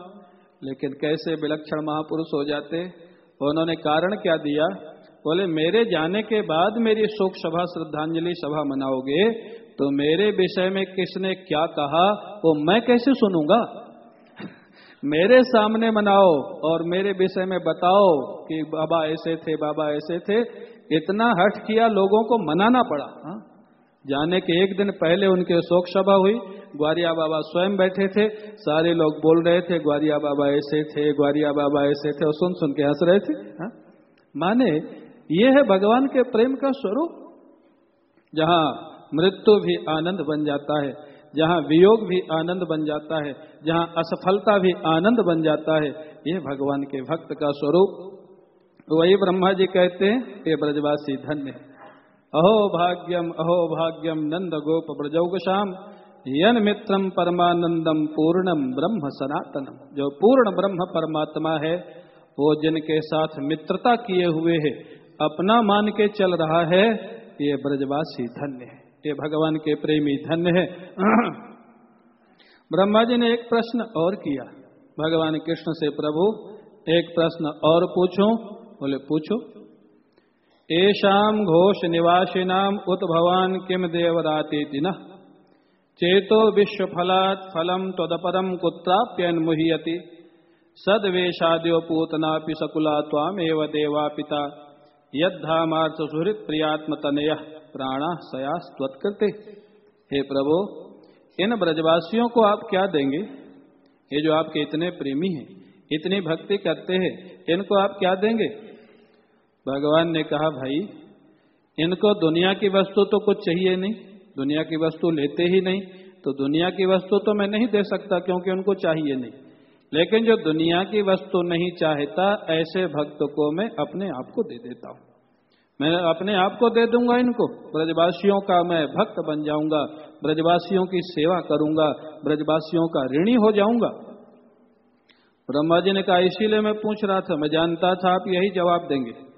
लेकिन कैसे विलक्षण महापुरुष हो जाते? उन्होंने कारण क्या दिया? बोले, मेरे जाने के बाद मेरी शोक सभा, श्रद्धांजलि सभा मनाओगे? तो मेरे विषय में किसने क्या कहा, वो मैं कैसे सुनूँगा? मेरे सामने मनाओ और मेरे विषय में बताओ कि बाबा ऐसे थे, बाबा ऐसे थे। इतना हट किया लोगों को मनाना पड़ा। हा? जाने के एक दिन पहले उनके शोक सभा हुई। ग्वारिया बाबा स्वयं बैठे थे। सारे लोग बोल रहे थे, ग्वारिया बाबा ऐसे थे, ग्वारिया बाबा ऐसे थे। और सुन सुन के हंस रहे थे। हा? माने ये है भगवान के प्रेम का स्वरूप। जहाँ मृत्यु भी आनंद बन जाता है, जहाँ वियोग भी आनंद बन जाता है, जहाँ असफलता भी आनंद बन जाता है यह भगवान के भक्त का स्वरूप। वही ब्रह्मा जी कहते हैं ये ब्रजवासी, धन्य अहो भाग्यम अहो भाग्यम, नंद गोप ब्रजौग श्याम यन मित्रम परमानंदम पूर्णम ब्रह्म सनातनम। जो पूर्ण ब्रह्म परमात्मा है, वो जिनके साथ मित्रता किए हुए है अपना मान के चल रहा है, ये ब्रजवासी धन्य है, ये भगवान के प्रेमी धन्य है। ब्रह्मा जी ने एक प्रश्न और किया। भगवान कृष्ण से, प्रभु, एक प्रश्न और पूछो? बोले, पूछो। एशाम घोष निवासिनाम उत भवान किम देवराती न चेतो विश्व फलात् फलम तदपरम कुत्राप्यन मुह्यति? सदवेशाद्यो पूतना सकुला ताम एव देवा पिता। यद्धामार्थ सुहृत प्रियात्म तनय प्राणा सया स्वत्कृते हे प्रभु, इन ब्रजवासियों को आप क्या देंगे? ये जो आपके इतने प्रेमी हैं, इतनी भक्ति करते हैं, इनको आप क्या देंगे? भगवान ने कहा, भाई, इनको दुनिया की वस्तु तो कुछ चाहिए नहीं, दुनिया की वस्तु लेते ही नहीं तो दुनिया की वस्तु तो मैं नहीं दे सकता क्योंकि उनको चाहिए नहीं। लेकिन जो दुनिया की वस्तु नहीं चाहता, ऐसे भक्त को मैं अपने आप को दे देता हूँ। मैं अपने आप को दे दूँगा इनको। ब्रजवासियों का मैं भक्त बन जाऊँगा, ब्रजवासियों की सेवा करूँगा, ब्रजवासियों का ऋणी हो जाऊँगा। ब्रह्मा जी ने कहा, इसीलिए मैं पूछ रहा था, मैं जानता था, आप यही जवाब देंगे।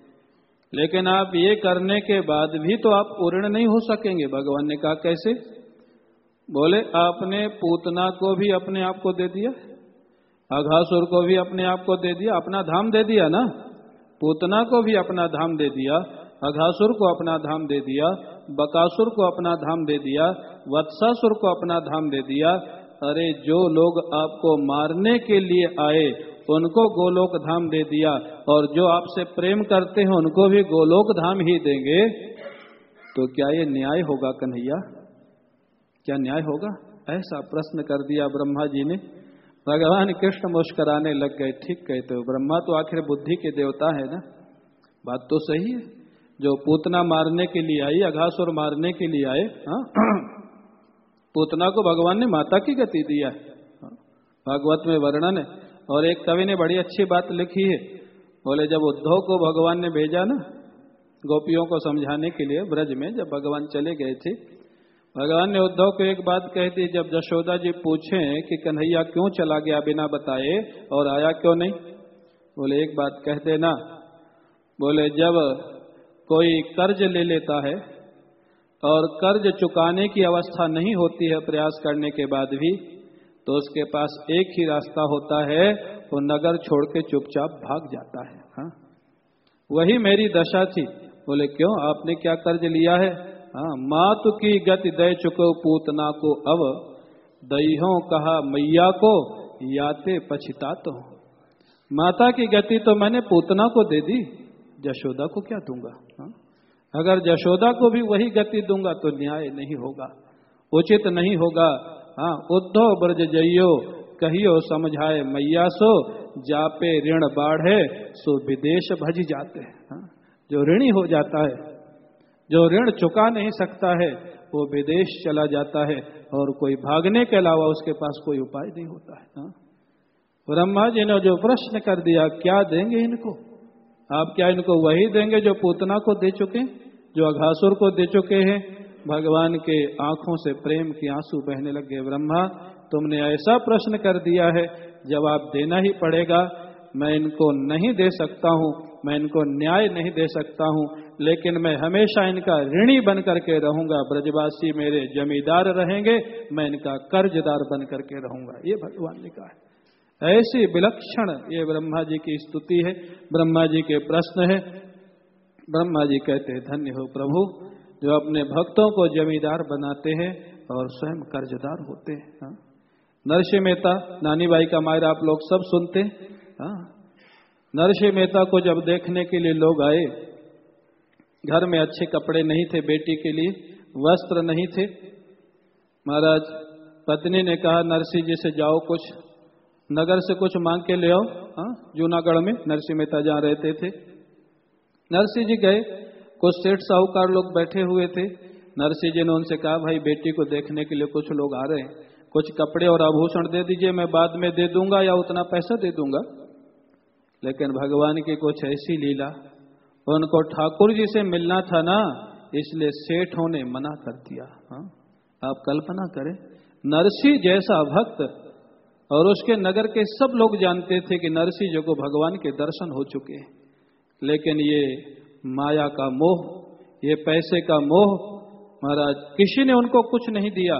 लेकिन आप ये करने के बाद भी तो आप पूर्ण नहीं हो सकेंगे। भगवान ने कहा, कैसे? बोले, आपने पूतना को भी अपने आप को दे दिया। अघासुर को भी अपने आप को दे दिया, अपना धाम दे दिया ना? पूतना को भी अपना धाम दे दिया, अघासुर को अपना धाम दे दिया, बकासुर को अपना धाम दे दिया, वत्सासुर को अपना धाम दे दिया। अरे, जो लोग आपको मारने के लिए आए, उनको गोलोक धाम दे दिया, और जो आपसे प्रेम करते हैं, उनको भी गोलोक धाम ही देंगे। तो क्या ये न्याय होगा कन्हैया? क्या न्याय होगा? ऐसा प्रश्न कर दिया ब्रह्मा जी ने। भगवान कृष्ण मुस्कराने लग गए, ठीक कहते हो ब्रह्मा तो आखिर बुद्धि के देवता है ना? बात तो सही है। जो पूतना मारने के लिए आई अघासुर मारने के लिए आए हाँ? पूतना को भगवान ने माता की गति दिया है। भागवत में वर्णन है। और एक कवि ने बड़ी अच्छी बात लिखी है। बोले, जब उद्धव को भगवान ने भेजा ना, गोपियों को समझाने के लिए, ब्रज में जब भगवान चले गए थे भगवान ने उद्धव को एक बात कह दी, जब जशोदा जी पूछे कि कन्हैया क्यों चला गया बिना बताए, और आया क्यों नहीं? बोले, एक बात कह देना। बोले, जब कोई कर्ज ले लेता है, और कर्ज चुकाने की अवस्था नहीं होती है प्रयास करने के बाद भी तो उसके पास एक ही रास्ता होता है, वो नगर छोड़ के चुपचाप भाग जाता है। हा? वही मेरी दशा थी। बोले, क्यों? आपने क्या कर्ज लिया है? हाँ मातु की गति दय चुको पूतना को अब दहो कहा, मैया को याते पछिता तो माता की गति तो मैंने पूतना को दे दी, जशोदा को क्या दूँगा हा? अगर जशोदा को भी वही गति दूँगा तो न्याय नहीं होगा, उचित नहीं होगा हाँ उद्धव ब्रज जइयो, कहियो समझाए, मैया सो, जापे ऋण बाढ़े, सो विदेश भज जाते हैं हाँ? जो ऋणी हो जाता है जो ऋण चुका नहीं सकता है, वो विदेश चला जाता है और कोई भागने के अलावा उसके पास कोई उपाय नहीं होता है हाँ? ब्रह्मा जी ने जो प्रश्न कर दिया, क्या देंगे इनको? आप क्या इनको वही देंगे जो पूतना को दे चुके जो अघासुर को दे चुके हैं? भगवान के आँखों से प्रेम के आँसू बहने लग गए। ब्रह्मा, तुमने ऐसा प्रश्न कर दिया है, जवाब देना ही पड़ेगा। मैं इनको नहीं दे सकता हूँ। मैं इनको न्याय नहीं दे सकता हूँ, लेकिन मैं हमेशा इनका ऋणी बन करके रहूँगा। ब्रजवासी मेरे जमींदार रहेंगे, मैं इनका कर्जदार बन करके रहूँगा। ये भगवान ने कहा है। ऐसी विलक्षण ये ब्रह्मा जी की स्तुति है। ब्रह्मा जी के प्रश्न है। ब्रह्मा जी कहते हैं, धन्य हो प्रभु, जो अपने भक्तों को जमींदार बनाते हैं और स्वयं कर्जदार होते हैं। हाँ? नरसिंह मेहता, नानी बाई का मायरा आप लोग सब सुनते हाँ? नरसिंह मेहता को जब देखने के लिए लोग आए, घर में अच्छे कपड़े नहीं थे, बेटी के लिए वस्त्र नहीं थे, महाराज, पत्नी ने कहा, नरसिंह जी से जाओ कुछ, नगर से कुछ मांग के ले आओ हाँ जूनागढ़ में, नरसिंह मेहता जहाँ रहते थे। नरसिंह जी गए, कुछ सेठ साहूकार लोग बैठे हुए थे, नरसिंह जी ने उनसे कहा, भाई, बेटी को देखने के लिए कुछ लोग आ रहे हैं, कुछ कपड़े और आभूषण दे दीजिए, मैं बाद में दे दूँगा या उतना पैसा दे दूँगा? लेकिन भगवान की कुछ ऐसी लीला उनको ठाकुर जी से मिलना था ना, इसलिए सेठों ने मना कर दिया हा? आप कल्पना करें नरसिंह जैसा भक्त, और उसके नगर के सब लोग जानते थे कि नरसिंह जी को भगवान के दर्शन हो चुके हैं लेकिन ये माया का मोह, ये पैसे का मोह, महाराज, किसी ने उनको कुछ नहीं दिया,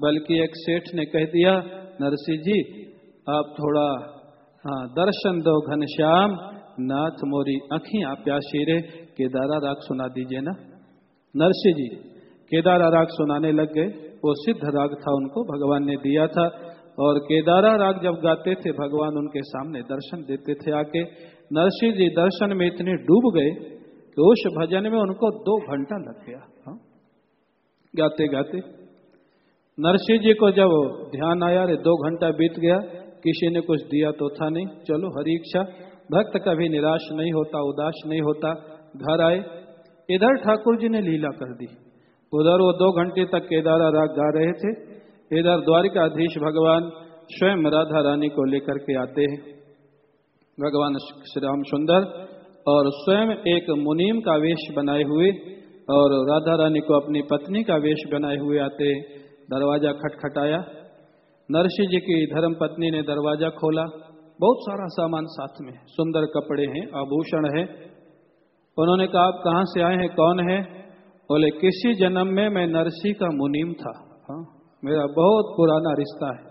बल्कि एक सेठ ने कह दिया नरसिंह जी, आप थोड़ा हाँ दर्शन दो घनश्याम नाथ मोरी अखियाँ प्यासी रे केदारा राग सुना दीजिए ना। नरसिंह जी, केदारा राग सुनाने लग गए। वो सिद्ध राग था उनको, भगवान ने दिया था। और केदारा राग जब गाते थे, भगवान उनके सामने दर्शन देते थे आके। नरसिंह जी, दर्शन में इतने डूब गए कि उस भजन में उनको दो घंटा लग गया। हा? गाते गाते नरसिंह जी को जब ध्यान आया रे दो घंटा बीत गया किसी ने कुछ दिया तो था नहीं। चलो हरी इच्छा भक्त कभी निराश नहीं होता, उदास नहीं होता। घर आए, इधर ठाकुर जी ने लीला कर दी। उधर वो दो घंटे तक केदारा राग गा रहे थे। इधर द्वारिकाधीश भगवान स्वयं राधा रानी को लेकर के आते हैं। भगवान श्री राम सुंदर और स्वयं एक मुनीम का वेश बनाए हुए और राधा रानी को अपनी पत्नी का वेश बनाए हुए आते दरवाज़ा खटखटाया। नरसिंह जी की धर्म पत्नी ने दरवाज़ा खोला। बहुत सारा सामान साथ में सुंदर कपड़े हैं, आभूषण है। उन्होंने कहा, आप कहाँ से आए हैं? कौन है? बोले, किसी जन्म में मैं नरसिंह का मुनीम था। हाँ मेरा बहुत पुराना रिश्ता है।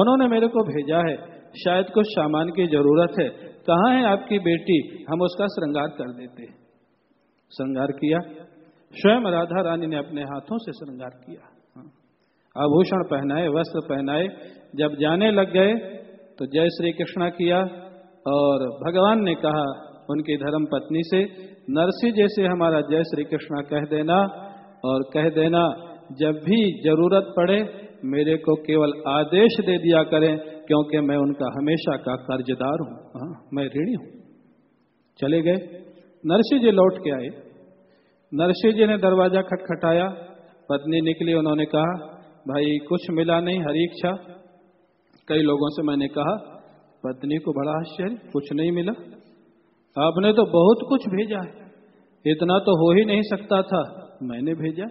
उन्होंने मेरे को भेजा है। शायद कुछ सामान की ज़रूरत है। कहाँ है आपकी बेटी? हम उसका श्रृंगार कर देते श्रृंगार किया। स्वयं राधा रानी ने अपने हाथों से श्रृंगार किया। आभूषण पहनाए वस्त्र पहनाए जब जाने लग गए तो जय श्री कृष्णा किया और भगवान ने कहा उनकी धर्म पत्नी से नरसिंह जैसे हमारा जय श्री कृष्णा कह देना और कह देना जब भी ज़रूरत पड़े मेरे को केवल आदेश दे दिया करें क्योंकि मैं उनका हमेशा का कर्जदार हूँ। हाँ, मैं ऋणी हूँ। चले गए। नरसिंह जी लौट के आए। नरसिंह जी ने दरवाज़ा खटखटाया। पत्नी निकली उन्होंने कहा भाई, कुछ मिला नहीं, हरी इच्छा। कई लोगों से मैंने कहा, पत्नी को बड़ा आश्चर्य, कुछ नहीं मिला। आपने तो बहुत कुछ भेजा है। इतना तो हो ही नहीं सकता था। मैंने भेजा।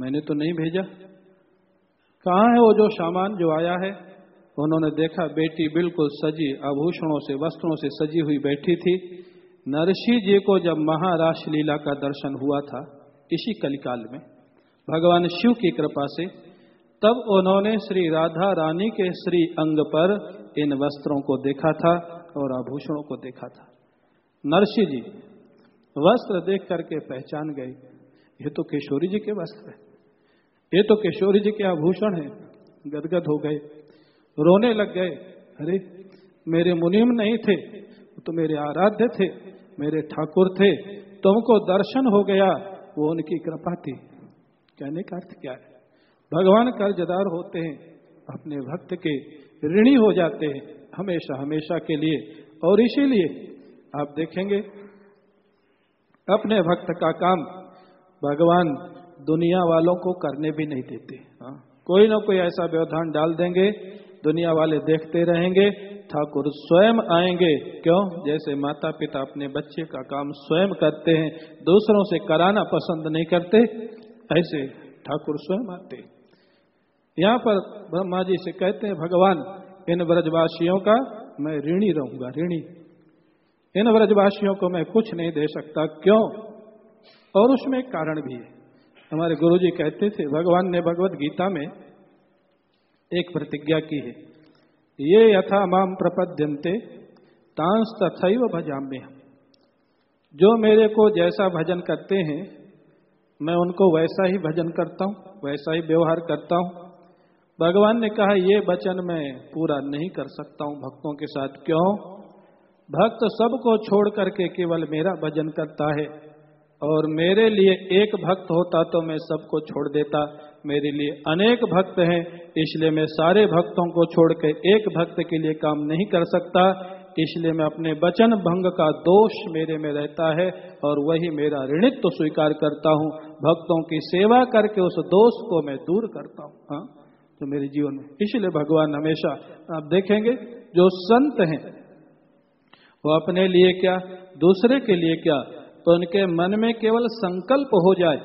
मैंने तो नहीं भेजा। कहाँ है वो जो सामान जो आया है? उन्होंने देखा, बेटी बिल्कुल सजी, आभूषणों से, वस्त्रों से सजी हुई बैठी थी। नरसी जी को जब महाराश लीला का दर्शन हुआ था, इसी कलिकाल में। भगवान शिव की कृपा से, तब उन्होंने श्री राधा रानी के श्री अंग पर इन वस्त्रों को देखा था और आभूषणों को देखा था। नरसी जी, वस्त्र देख करके पहचान गए। ये तो किशोरी जी के वस्त्र है। ये तो किशोरी जी के आभूषण है। गदगद हो गए। रोने लग गए। अरे, मेरे मुनिम नहीं थे। तो मेरे आराध्य थे। मेरे ठाकुर थे। तुमको दर्शन हो गया। वो उनकी कृपा थी। कहने का अर्थ क्या है? भगवान कर्जदार होते हैं, अपने भक्त के ऋणी हो जाते हैं, हमेशा हमेशा के लिए। और इसीलिए आप देखेंगे, अपने भक्त का काम भगवान दुनिया वालों को करने भी नहीं देते। हाँ कोई ना कोई ऐसा व्यवधान डाल देंगे, दुनिया वाले देखते रहेंगे, ठाकुर स्वयं आएँगे। क्यों? जैसे माता पिता अपने बच्चे का काम स्वयं करते हैं, दूसरों से कराना पसंद नहीं करते ऐसे ठाकुर स्वयं आते। यहाँ पर ब्रह्मा जी से कहते हैं, भगवान, इन ब्रजवासियों का मैं ऋणी रहूँगा, ऋणी। इन ब्रजवासियों को मैं कुछ नहीं दे सकता। क्यों? और उसमें कारण भी है। हमारे गुरु जी कहते थे, भगवान ने भगवत गीता में एक प्रतिज्ञा की है। ये यथा माम प्रपद्यंते तांस तथैव भजाम्य जो मेरे को जैसा भजन करते हैं मैं उनको वैसा ही भजन करता हूँ, वैसा ही व्यवहार करता हूँ। भगवान ने कहा, ये वचन मैं पूरा नहीं कर सकता हूँ भक्तों के साथ। क्यों? भक्त सबको छोड़ करके केवल मेरा भजन करता है। और मेरे लिए एक भक्त होता तो मैं सबको छोड़ देता। मेरे लिए अनेक भक्त हैं, इसलिए मैं सारे भक्तों को छोड़ के एक भक्त के लिए काम नहीं कर सकता। इसलिए मैं अपने वचन भंग का दोष मेरे में रहता है और वही मेरा ऋणित्व तो स्वीकार करता हूँ। भक्तों की सेवा करके उस दोष को मैं दूर करता हूँ। हाँ तो मेरे जीवन में। इसलिए भगवान हमेशा, आप देखेंगे, जो संत हैं, वो अपने लिए क्या, दूसरे के लिए क्या तो उनके मन में केवल संकल्प हो जाए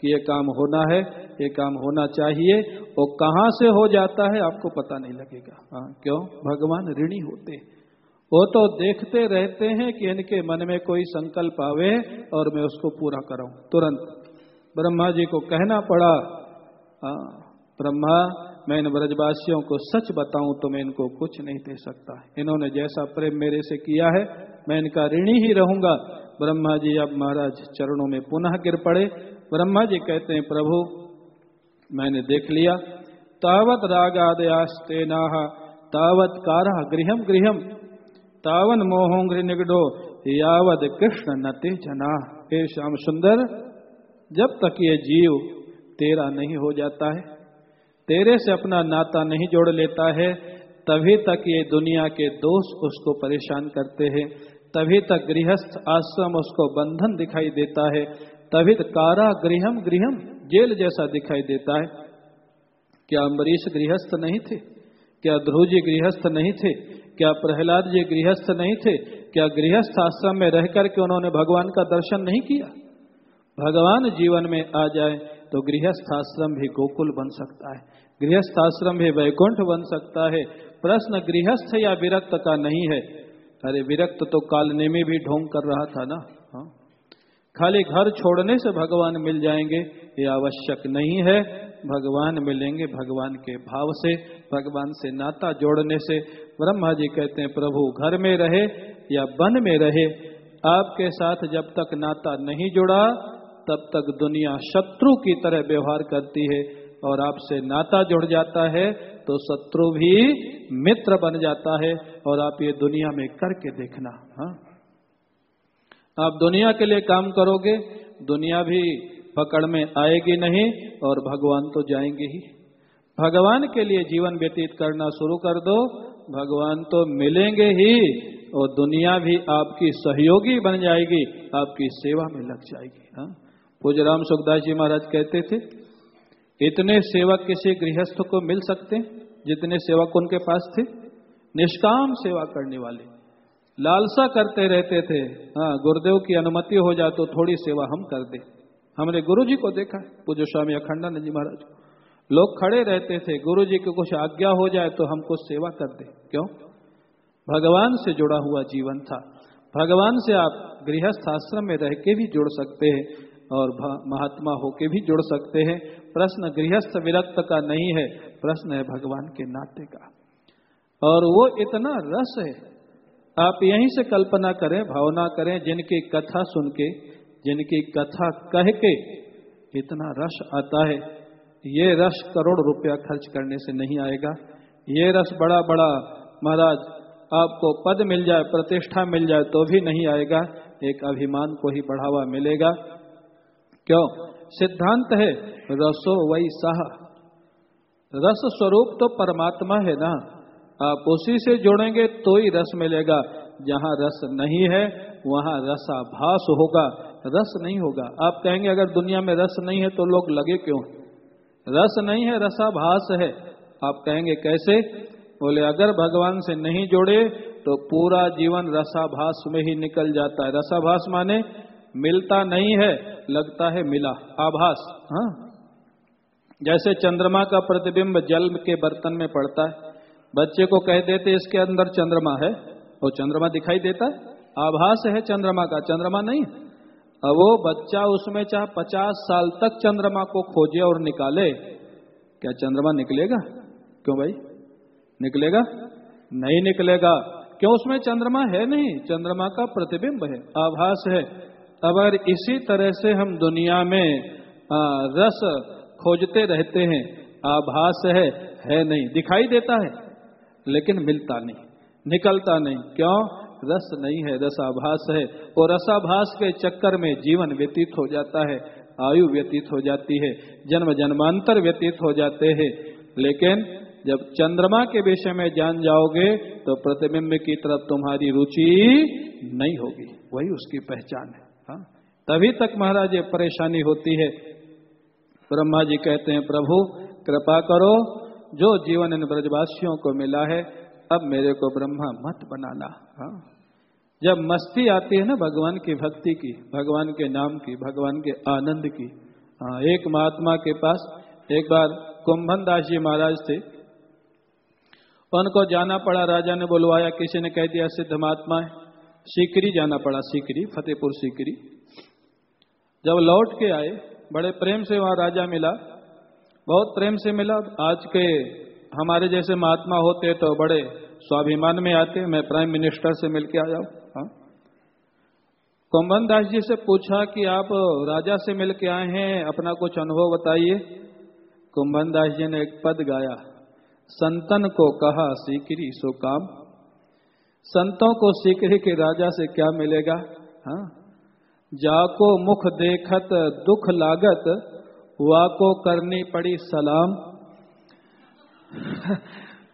कि ये काम होना है, ये काम होना चाहिए, वो कहाँ से हो जाता है, आपको पता नहीं लगेगा। हाँ क्यों? भगवान ऋणी होते वो तो देखते रहते हैं कि इनके मन में कोई संकल्प आवे और मैं उसको पूरा कराऊं। तुरंत। ब्रह्मा जी को कहना पड़ा हाँ ब्रह्मा, मैं इन ब्रजवासियों को सच बताऊँ तो मैं इनको कुछ नहीं दे सकता। इन्होंने जैसा प्रेम मेरे से किया है, मैं इनका ऋणी ही रहूँगा। ब्रह्मा जी अब महाराज चरणों में पुनः गिर पड़े। ब्रह्मा जी कहते हैं, प्रभु, मैंने देख लिया। तावत रागादयास्ते नाह तावत कारा गृहम गृहम तावन मोहोंग्र निगडो यावद कृष्ण नते जना। हे श्याम सुंदर, जब तक ये जीव तेरा नहीं हो जाता है, तेरे से अपना नाता नहीं जोड़ लेता है, तभी तक ये दुनिया के दोस्त उसको परेशान करते हैं, तभी तक गृहस्थ आश्रम उसको बंधन दिखाई देता है, तभी तक कारा गृहम गृहम जेल जैसा दिखाई देता है। क्या अम्बरीश गृहस्थ नहीं थे? क्या ध्रुव जी गृहस्थ नहीं थे? क्या प्रहलाद जी गृहस्थ नहीं थे? क्या गृहस्थ आश्रम में रह करके उन्होंने भगवान का दर्शन नहीं किया? भगवान जीवन में आ जाए तो गृहस्थ आश्रम भी गोकुल बन सकता है। गृहस्थ आश्रम भी वैकुंठ बन सकता है। प्रश्न गृहस्थ या विरक्त का नहीं है। अरे विरक्त तो कालने में भी ढोंग कर रहा था ना? खाली घर छोड़ने से भगवान मिल जाएँगे, ये आवश्यक नहीं है। भगवान मिलेंगे भगवान के भाव से, भगवान से नाता जोड़ने से। ब्रह्मा जी कहते हैं, प्रभु, घर में रहे या वन में रहे, आपके साथ जब तक नाता नहीं जुड़ा, तब तक दुनिया शत्रु की तरह व्यवहार करती है और आपसे नाता जुड़ जाता है तो शत्रु भी मित्र बन जाता है और आप ये दुनिया में करके देखना हाँ। आप दुनिया के लिए काम करोगे, दुनिया भी पकड़ में आएगी नहीं और भगवान तो जाएँगे ही। भगवान के लिए जीवन व्यतीत करना शुरू कर दो, भगवान तो मिलेंगे ही और दुनिया भी आपकी सहयोगी बन जाएगी, आपकी सेवा में लग जाएगी हाँ। पूज राम सुखदास जी महाराज कहते थे, इतने सेवक किसी गृहस्थ को मिल सकते जितने सेवक उनके पास थे? निष्काम सेवा करने वाले। लालसा करते रहते थे। हाँ गुरुदेव की अनुमति हो जाए तो थोड़ी सेवा हम कर दे। हमने गुरु जी को देखा, पूज्य स्वामी अखंडानंद जी महाराज लोग खड़े रहते थे गुरु जी की कुछ आज्ञा हो जाए तो हम कुछ सेवा कर दे। क्यों? भगवान से जुड़ा हुआ जीवन था। भगवान से आप गृहस्थ आश्रम में रह के भी जुड़ सकते हैं और महात्मा होके भी जुड़ सकते हैं। प्रश्न गृहस्थ विरक्त का नहीं है, प्रश्न है भगवान के नाते का। और वो इतना रस है आप यहीं से कल्पना करें, भावना करें, जिनकी कथा सुन के, जिनकी कथा कह के इतना रस आता है। ये रस करोड़ रुपया खर्च करने से नहीं आएगा। ये रस बड़ा बड़ा, महाराज, आपको पद मिल जाए, प्रतिष्ठा मिल जाए तो भी नहीं आएगा। एक अभिमान को ही बढ़ावा मिलेगा। क्यों? सिद्धांत है, रसो वही सह। रस स्वरूप तो परमात्मा है ना। आप उसी से जोड़ेंगे तो ही रस मिलेगा। जहाँ रस नहीं है, वहाँ रसाभास होगा। रस नहीं होगा। आप कहेंगे, अगर दुनिया में रस नहीं है तो लोग लगे क्यों? रस नहीं है, रसाभास है। आप कहेंगे, कैसे? बोले, अगर भगवान से नहीं जोड़े तो पूरा जीवन रसाभास में ही निकल जाता है। रसाभास माने मिलता नहीं है, लगता है मिला। आभास हाँ? जैसे चंद्रमा का प्रतिबिंब जल के बर्तन में पड़ता है। बच्चे को कह देते इसके अंदर चंद्रमा है वो चंद्रमा दिखाई देता है आभास है चंद्रमा का चंद्रमा नहीं। अब वो बच्चा उसमें चाहे पचास साल तक चंद्रमा को खोजे और निकाले क्या चंद्रमा निकलेगा? क्यों भाई? निकलेगा? नहीं निकलेगा। क्यों? उसमें चंद्रमा है नहीं चंद्रमा का प्रतिबिंब है आभास है। अगर इसी तरह से हम दुनिया में आ, रस खोजते रहते हैं आभास है है नहीं दिखाई देता है। लेकिन मिलता नहीं, निकलता नहीं। क्यों? रस नहीं है, रसाभास है। और रसाभास के चक्कर में जीवन व्यतीत हो जाता है, आयु व्यतीत हो जाती है, जन्म जन्मांतर व्यतीत हो जाते हैं। लेकिन जब चंद्रमा के विषय में जान जाओगे तो प्रतिबिंब की तरफ़ तुम्हारी रुचि नहीं होगी। वही उसकी पहचान है, हा? तभी तक महाराज ये परेशानी होती है। ब्रह्मा जी कहते हैं, प्रभु, कृपा करो जो जीवन इन ब्रजवासियों को मिला है, अब मेरे को ब्रह्मा मत बनाना। हाँ। जब मस्ती आती है ना भगवान की भक्ति की, भगवान के नाम की, भगवान के आनंद की हाँ एक महात्मा के पास एक बार कुंभन दास जी महाराज थे। उनको जाना पड़ा, राजा ने बुलवाया, किसी ने कह दिया, सिद्ध महात्मा है सीकरी जाना पड़ा, सीकरी, फतेहपुर सीकरी। जब लौट के आए, बड़े प्रेम से वहाँ राजा मिला बहुत प्रेम से मिला। आज के हमारे जैसे महात्मा होते तो बड़े स्वाभिमान में आते मैं प्राइम मिनिस्टर से मिलके आ जाऊँ कुंभन दास जी से पूछा कि आप राजा से मिलके आए हैं, अपना कुछ अनुभव बताइए। कुंभन दास जी ने एक पद गाया। संतन को कहा सीकरी सो काम। संतों को सीकरी के राजा से क्या मिलेगा? हाँ। जाको मुख देखत दुख लागत वाको करनी पड़ी सलाम।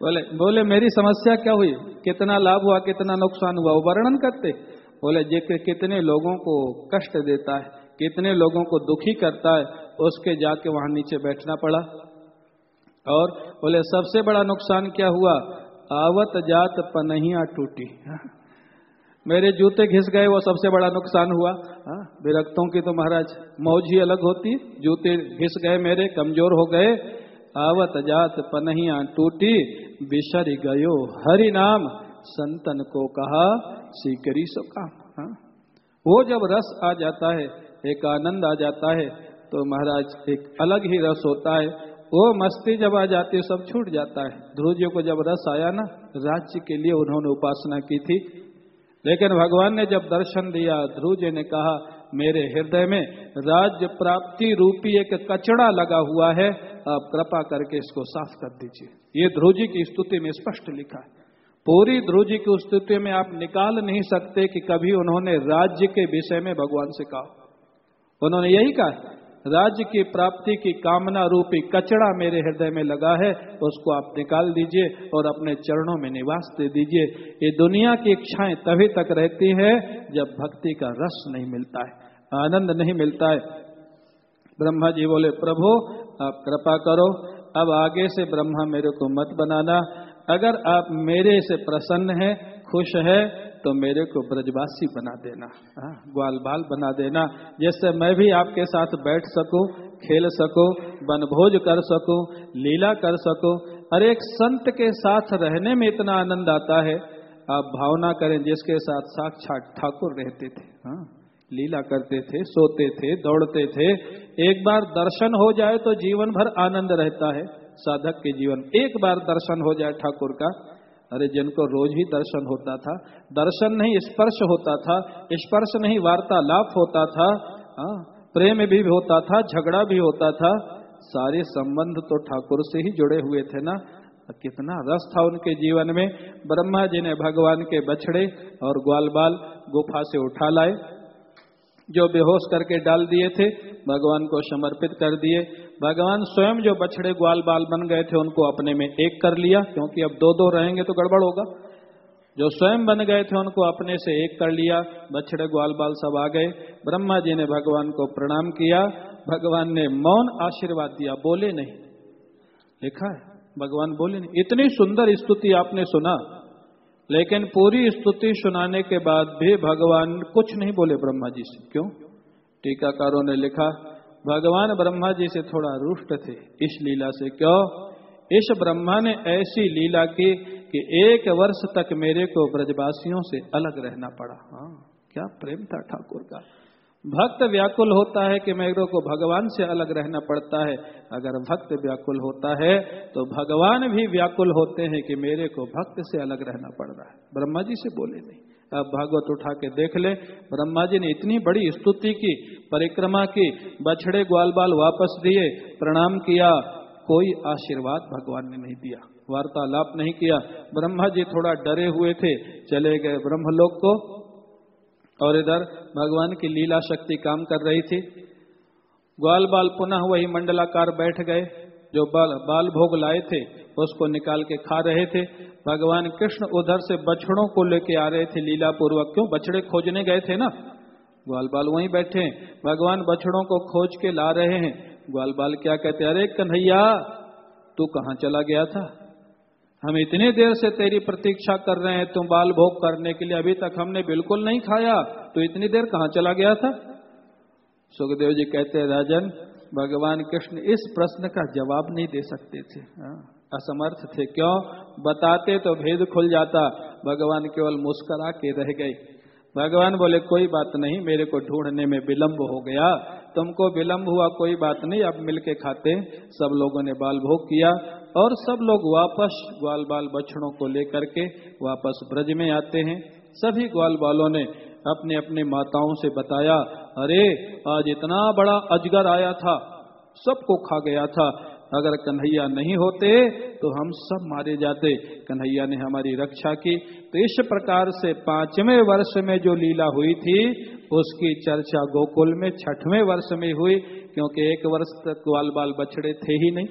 बोले बोले, मेरी समस्या क्या हुई? कितना लाभ हुआ, कितना नुकसान हुआ? वो वर्णन करते। बोले जे कितने लोगों को कष्ट देता है, कितने लोगों को दुखी करता है, उसके जाके वहाँ नीचे बैठना पड़ा। और बोले, सबसे बड़ा नुकसान क्या हुआ? आवत जात पनहिया टूटी। मेरे जूते घिस गए वो सबसे बड़ा नुकसान हुआ। हाँ, विरक्तों की तो महाराज मौज ही अलग होती। जूते घिस गए मेरे कमज़ोर हो गए। आवत जात पनहिया टूटी बिशर गयो। हरि नाम संतन को कहा सीकरी सो काम। हाँ? वो जब रस आ जाता है एक आनंद आ जाता है तो महाराज एक अलग ही रस होता है। वो मस्ती जब आ जाती है सब छूट जाता है। ध्रुव जी को जब रस आया ना राज्य के लिए उन्होंने उपासना की थी। लेकिन भगवान ने जब दर्शन दिया, ध्रुव जी ने कहा, मेरे हृदय में राज्य प्राप्ति रूपी एक कचड़ा लगा हुआ है, आप कृपा करके इसको साफ़ कर दीजिए। ये ध्रुव जी की स्तुति में स्पष्ट लिखा है। पूरी ध्रुव जी की स्तुति में आप निकाल नहीं सकते कि कभी उन्होंने राज्य के विषय में भगवान से कहा। उन्होंने यही कहा राज्य की प्राप्ति की कामना रूपी कचड़ा मेरे हृदय में लगा है, उसको आप निकाल दीजिए और अपने चरणों में निवास दे दीजिए। ये दुनिया की इच्छाएँ तभी तक रहती है जब भक्ति का रस नहीं मिलता है, आनंद नहीं मिलता है। ब्रह्मा जी बोले, प्रभु, आप कृपा करो, अब आगे से ब्रह्मा मेरे को मत बनाना। अगर आप मेरे से प्रसन्न हैं, खुश है तो मेरे को ब्रजवासी बना देना हाँ, ग्वाल बाल बना देना। जिससे मैं भी आपके साथ बैठ सकूँ खेल सकूँ बनभोज कर सकूँ लीला कर सकूँ और एक संत के साथ रहने में इतना आनंद आता है। आप भावना करें जिसके साथ साक्षात ठाकुर रहते थे हाँ लीला करते थे सोते थे दौड़ते थे। एक बार दर्शन हो जाए तो जीवन भर आनंद रहता है। साधक के जीवन एक बार दर्शन हो जाए ठाकुर का अरे जिनको रोज ही दर्शन होता था दर्शन नहीं स्पर्श होता था स्पर्श नहीं वार्तालाप होता था आ, हाँ, प्रेम भी होता था झगड़ा भी होता था सारे संबंध तो ठाकुर से ही जुड़े हुए थे ना। कितना रस था उनके जीवन में। ब्रह्मा जी ने भगवान के बछड़े और ग्वाल बाल गुफा से उठा लाए जो बेहोश करके डाल दिए थे, भगवान को समर्पित कर दिए। भगवान स्वयं जो बछड़े ग्वाल बाल बन गए थे, उनको अपने में एक कर लिया, क्योंकि अब दो दो रहेंगे तो गड़बड़ होगा। जो स्वयं बन गए थे, उनको अपने से एक कर लिया, बछड़े ग्वाल बाल सब आ गए। ब्रह्मा जी ने भगवान को प्रणाम किया। भगवान ने मौन आशीर्वाद दिया, बोले नहीं। लिखा है, भगवान बोले नहीं। इतनी सुंदर स्तुति आपने सुना लेकिन पूरी स्तुति सुनाने के बाद भी भगवान कुछ नहीं बोले ब्रह्मा जी से। क्यों? टीकाकारों ने लिखा, भगवान ब्रह्मा जी से थोड़ा रुष्ट थे। इस लीला से क्यों? इस ब्रह्मा ने ऐसी लीला की कि एक वर्ष तक मेरे को ब्रजवासियों से अलग रहना पड़ा। हाँ क्या प्रेम था ठाकुर का। भक्त व्याकुल होता है कि मेरे को भगवान से अलग रहना पड़ता है। अगर भक्त व्याकुल होता है तो भगवान भी व्याकुल होते हैं कि मेरे को भक्त से अलग रहना पड़ रहा है। ब्रह्मा जी से बोले नहीं। अब भागवत उठा के देख ले। ब्रह्मा जी ने इतनी बड़ी स्तुति की, परिक्रमा की, बछड़े ग्वाल बाल वापस दिए, प्रणाम किया, कोई आशीर्वाद भगवान ने नहीं दिया। वार्तालाप नहीं किया। ब्रह्मा जी थोड़ा डरे हुए थे, चले गए ब्रह्मलोक को। और इधर भगवान की लीला शक्ति काम कर रही थी। ग्वाल बाल पुनः वही मंडलाकार बैठ गए, जो बाल बाल भोग लाए थे, उसको निकाल के खा रहे थे। भगवान कृष्ण उधर से बछड़ों को लेके आ रहे थे लीला पूर्वक क्यों? बछड़े खोजने गए थे ना? ग्वाल बाल वहीं बैठे हैं। भगवान बछड़ों को खोज के ला रहे हैं। ग्वाल बाल क्या कहते अरे कन्हैया, तू कहाँ चला गया था? हम इतनी देर से तेरी प्रतीक्षा कर रहे हैं तुम बाल भोग करने के लिए अभी तक हमने बिल्कुल नहीं खाया तो इतनी देर कहाँ चला गया था? सुखदेव जी कहते हैं राजन भगवान कृष्ण इस प्रश्न का जवाब नहीं दे सकते थे। हाँ, असमर्थ थे। क्यों? बताते तो भेद खुल जाता। भगवान केवल मुस्करा के रह गए। भगवान बोले कोई बात नहीं मेरे को ढूँढने में विलंब हो गया। तुमको विलंब हुआ कोई बात नहीं अब मिलके खाते सब लोगों ने बाल भोग किया। और सब लोग वापस ग्वाल बाल बछड़ों को लेकर के वापस ब्रज में आते हैं। सभी ग्वाल बालों ने अपने अपने माताओं से बताया, अरे, आज इतना बड़ा अजगर आया था, सबको खा गया था। अगर कन्हैया नहीं होते तो हम सब मारे जाते। कन्हैया ने हमारी रक्षा की। तो इस प्रकार से पाँचवें वर्ष में जो लीला हुई थी, उसकी चर्चा गोकुल में छठवें वर्ष में हुई, क्योंकि एक वर्ष तक ग्वाल बाल बछड़े थे ही नहीं।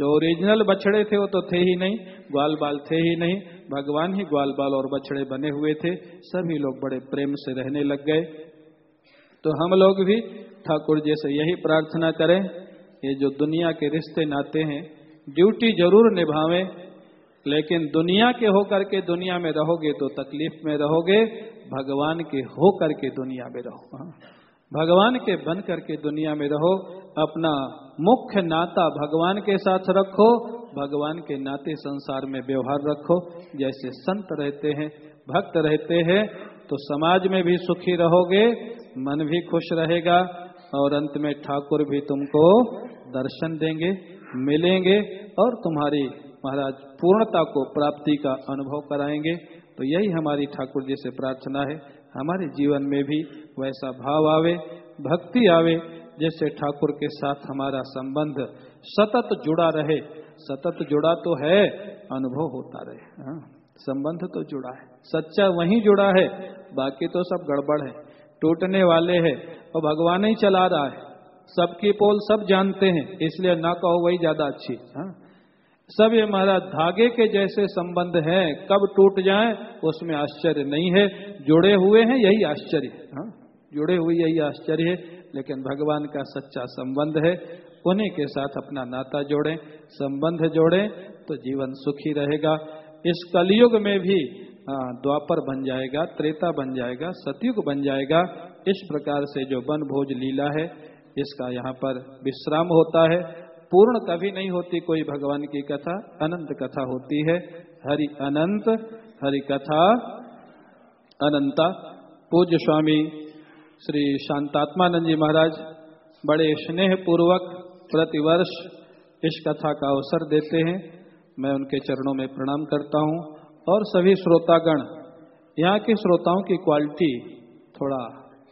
जो ओरिजिनल बछड़े थे वो तो थे ही नहीं ग्वाल बाल थे ही नहीं, भगवान ही ग्वाल बाल और बछड़े बने हुए थे, सभी लोग बड़े प्रेम से रहने लग गए तो हम लोग भी ठाकुर जी से यही प्रार्थना करें, ये जो दुनिया के रिश्ते नाते हैं ड्यूटी ज़रूर निभावें, लेकिन दुनिया के होकर के दुनिया में रहोगे तो तकलीफ़ में रहोगे, भगवान के होकर के दुनिया में रहो हाँ। भगवान के बन करके दुनिया में रहो, अपना मुख्य नाता भगवान के साथ रखो, भगवान के नाते संसार में व्यवहार रखो। जैसे संत रहते हैं, भक्त रहते हैं तो समाज में भी सुखी रहोगे, मन भी खुश रहेगा, और अंत में ठाकुर भी तुमको दर्शन देंगे, मिलेंगे, और तुम्हारी महाराज पूर्णता को प्राप्ति का अनुभव कराएँगे। तो यही हमारी ठाकुर जी से प्रार्थना है। हमारे जीवन में भी वैसा भाव आवे भक्ति आवे जैसे ठाकुर के साथ हमारा संबंध सतत जुड़ा रहे। सतत जुड़ा तो है अनुभव होता रहे। हाँ, संबंध तो जुड़ा है सच्चा वही जुड़ा है बाकी तो सब गड़बड़ है टूटने वाले है और भगवान ही चला रहा है। सबकी पोल सब जानते हैं इसलिए ना कहो वही ज़्यादा अच्छी। हाँ? सब ये महाराज धागे के जैसे संबंध हैं, कब टूट जाए, उसमें आश्चर्य नहीं है। जुड़े हुए हैं, यही आश्चर्य है। हाँ? जुड़े हुए यही आश्चर्य है, लेकिन भगवान का सच्चा संबंध है। उन्हीं के साथ अपना नाता जोड़ें, संबंध जोड़ें तो जीवन सुखी रहेगा। इस कलयुग में भी द्वापर बन जाएगा, त्रेता बन जाएगा, सतयुग बन जाएगा। इस प्रकार से जो वन भोज लीला है, इसका यहाँ पर विश्राम होता है। पूर्ण कभी नहीं होती कोई भगवान की कथा, अनंत कथा होती है। हरि अनंत, हरि कथा, अनंता। पूज्य स्वामी श्री शांतात्मानंद जी महाराज बड़े स्नेह पूर्वक प्रतिवर्ष इस कथा का अवसर देते हैं। मैं उनके चरणों में प्रणाम करता हूँ और सभी श्रोतागण, यहाँ के श्रोताओं की क्वालिटी थोड़ा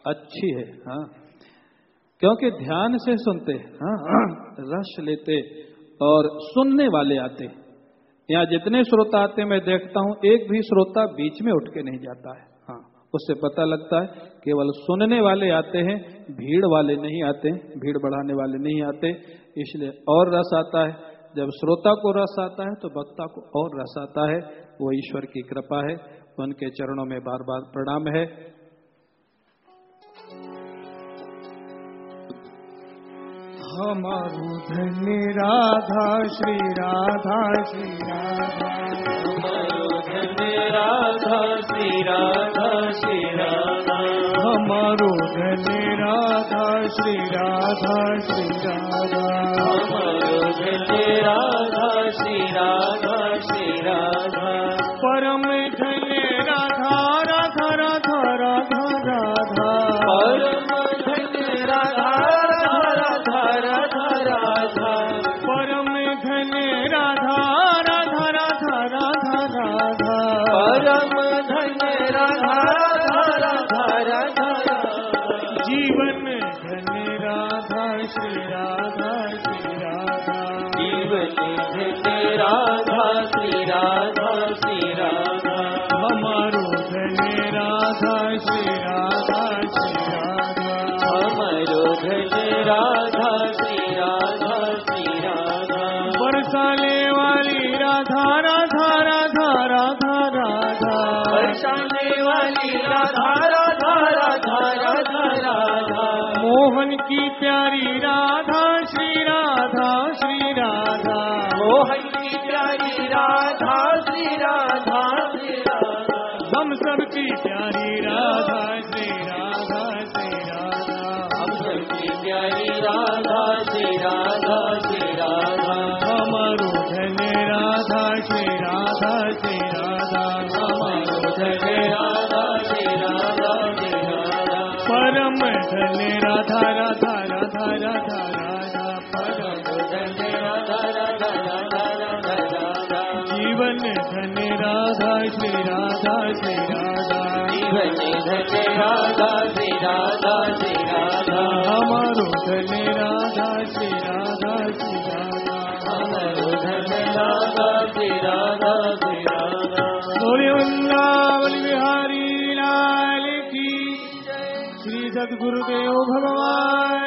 अच्छी है हाँ। क्योंकि ध्यान से सुनते हाँ, रस लेते और सुनने वाले आते। यहाँ जितने श्रोता आते मैं देखता हूँ एक भी श्रोता बीच में उठ के नहीं जाता है। हाँ उससे पता लगता है केवल सुनने वाले आते हैं भीड़ वाले नहीं आते भीड़ बढ़ाने वाले नहीं आते इसलिए और रस आता है। जब श्रोता को रस आता है तो वक्ता को और रस आता है। वो ईश्वर की कृपा है उनके चरणों में बार बार प्रणाम है हमारू धन्य राधा, श्री राधा श्री राधा। हमारो धन्य राधा, श्री राधा श्री राधा। हमारो धन्य राधा श्री राधा श्री राधा राधा, श्री राधा। मोहन की प्यारी राधा श्री राधा श्री राधा मोहन की प्यारी राधा श्री राधा श्री राधा हम सबकी प्यारी राधा श्री राधा श्री राधा हम सबकी प्यारी राधा श्री राधा श्री राधा हमारो धन्य राधा श्री राधा श्री राधा हमारो धन्य राधा परम राधा राधा राधा राधा राधा परम धन्य राधा राधा राधा राधा राधा जीवन धन्य राधा श्री राधा श्री राधा जीवन धन्य राधा श्री राधा श्री राधा हमारो धन्य राधा श्री राधा श्री राधा हमारो धन्य राधा श्री राधा श्री राधा। सदगुरुदेव भगवान।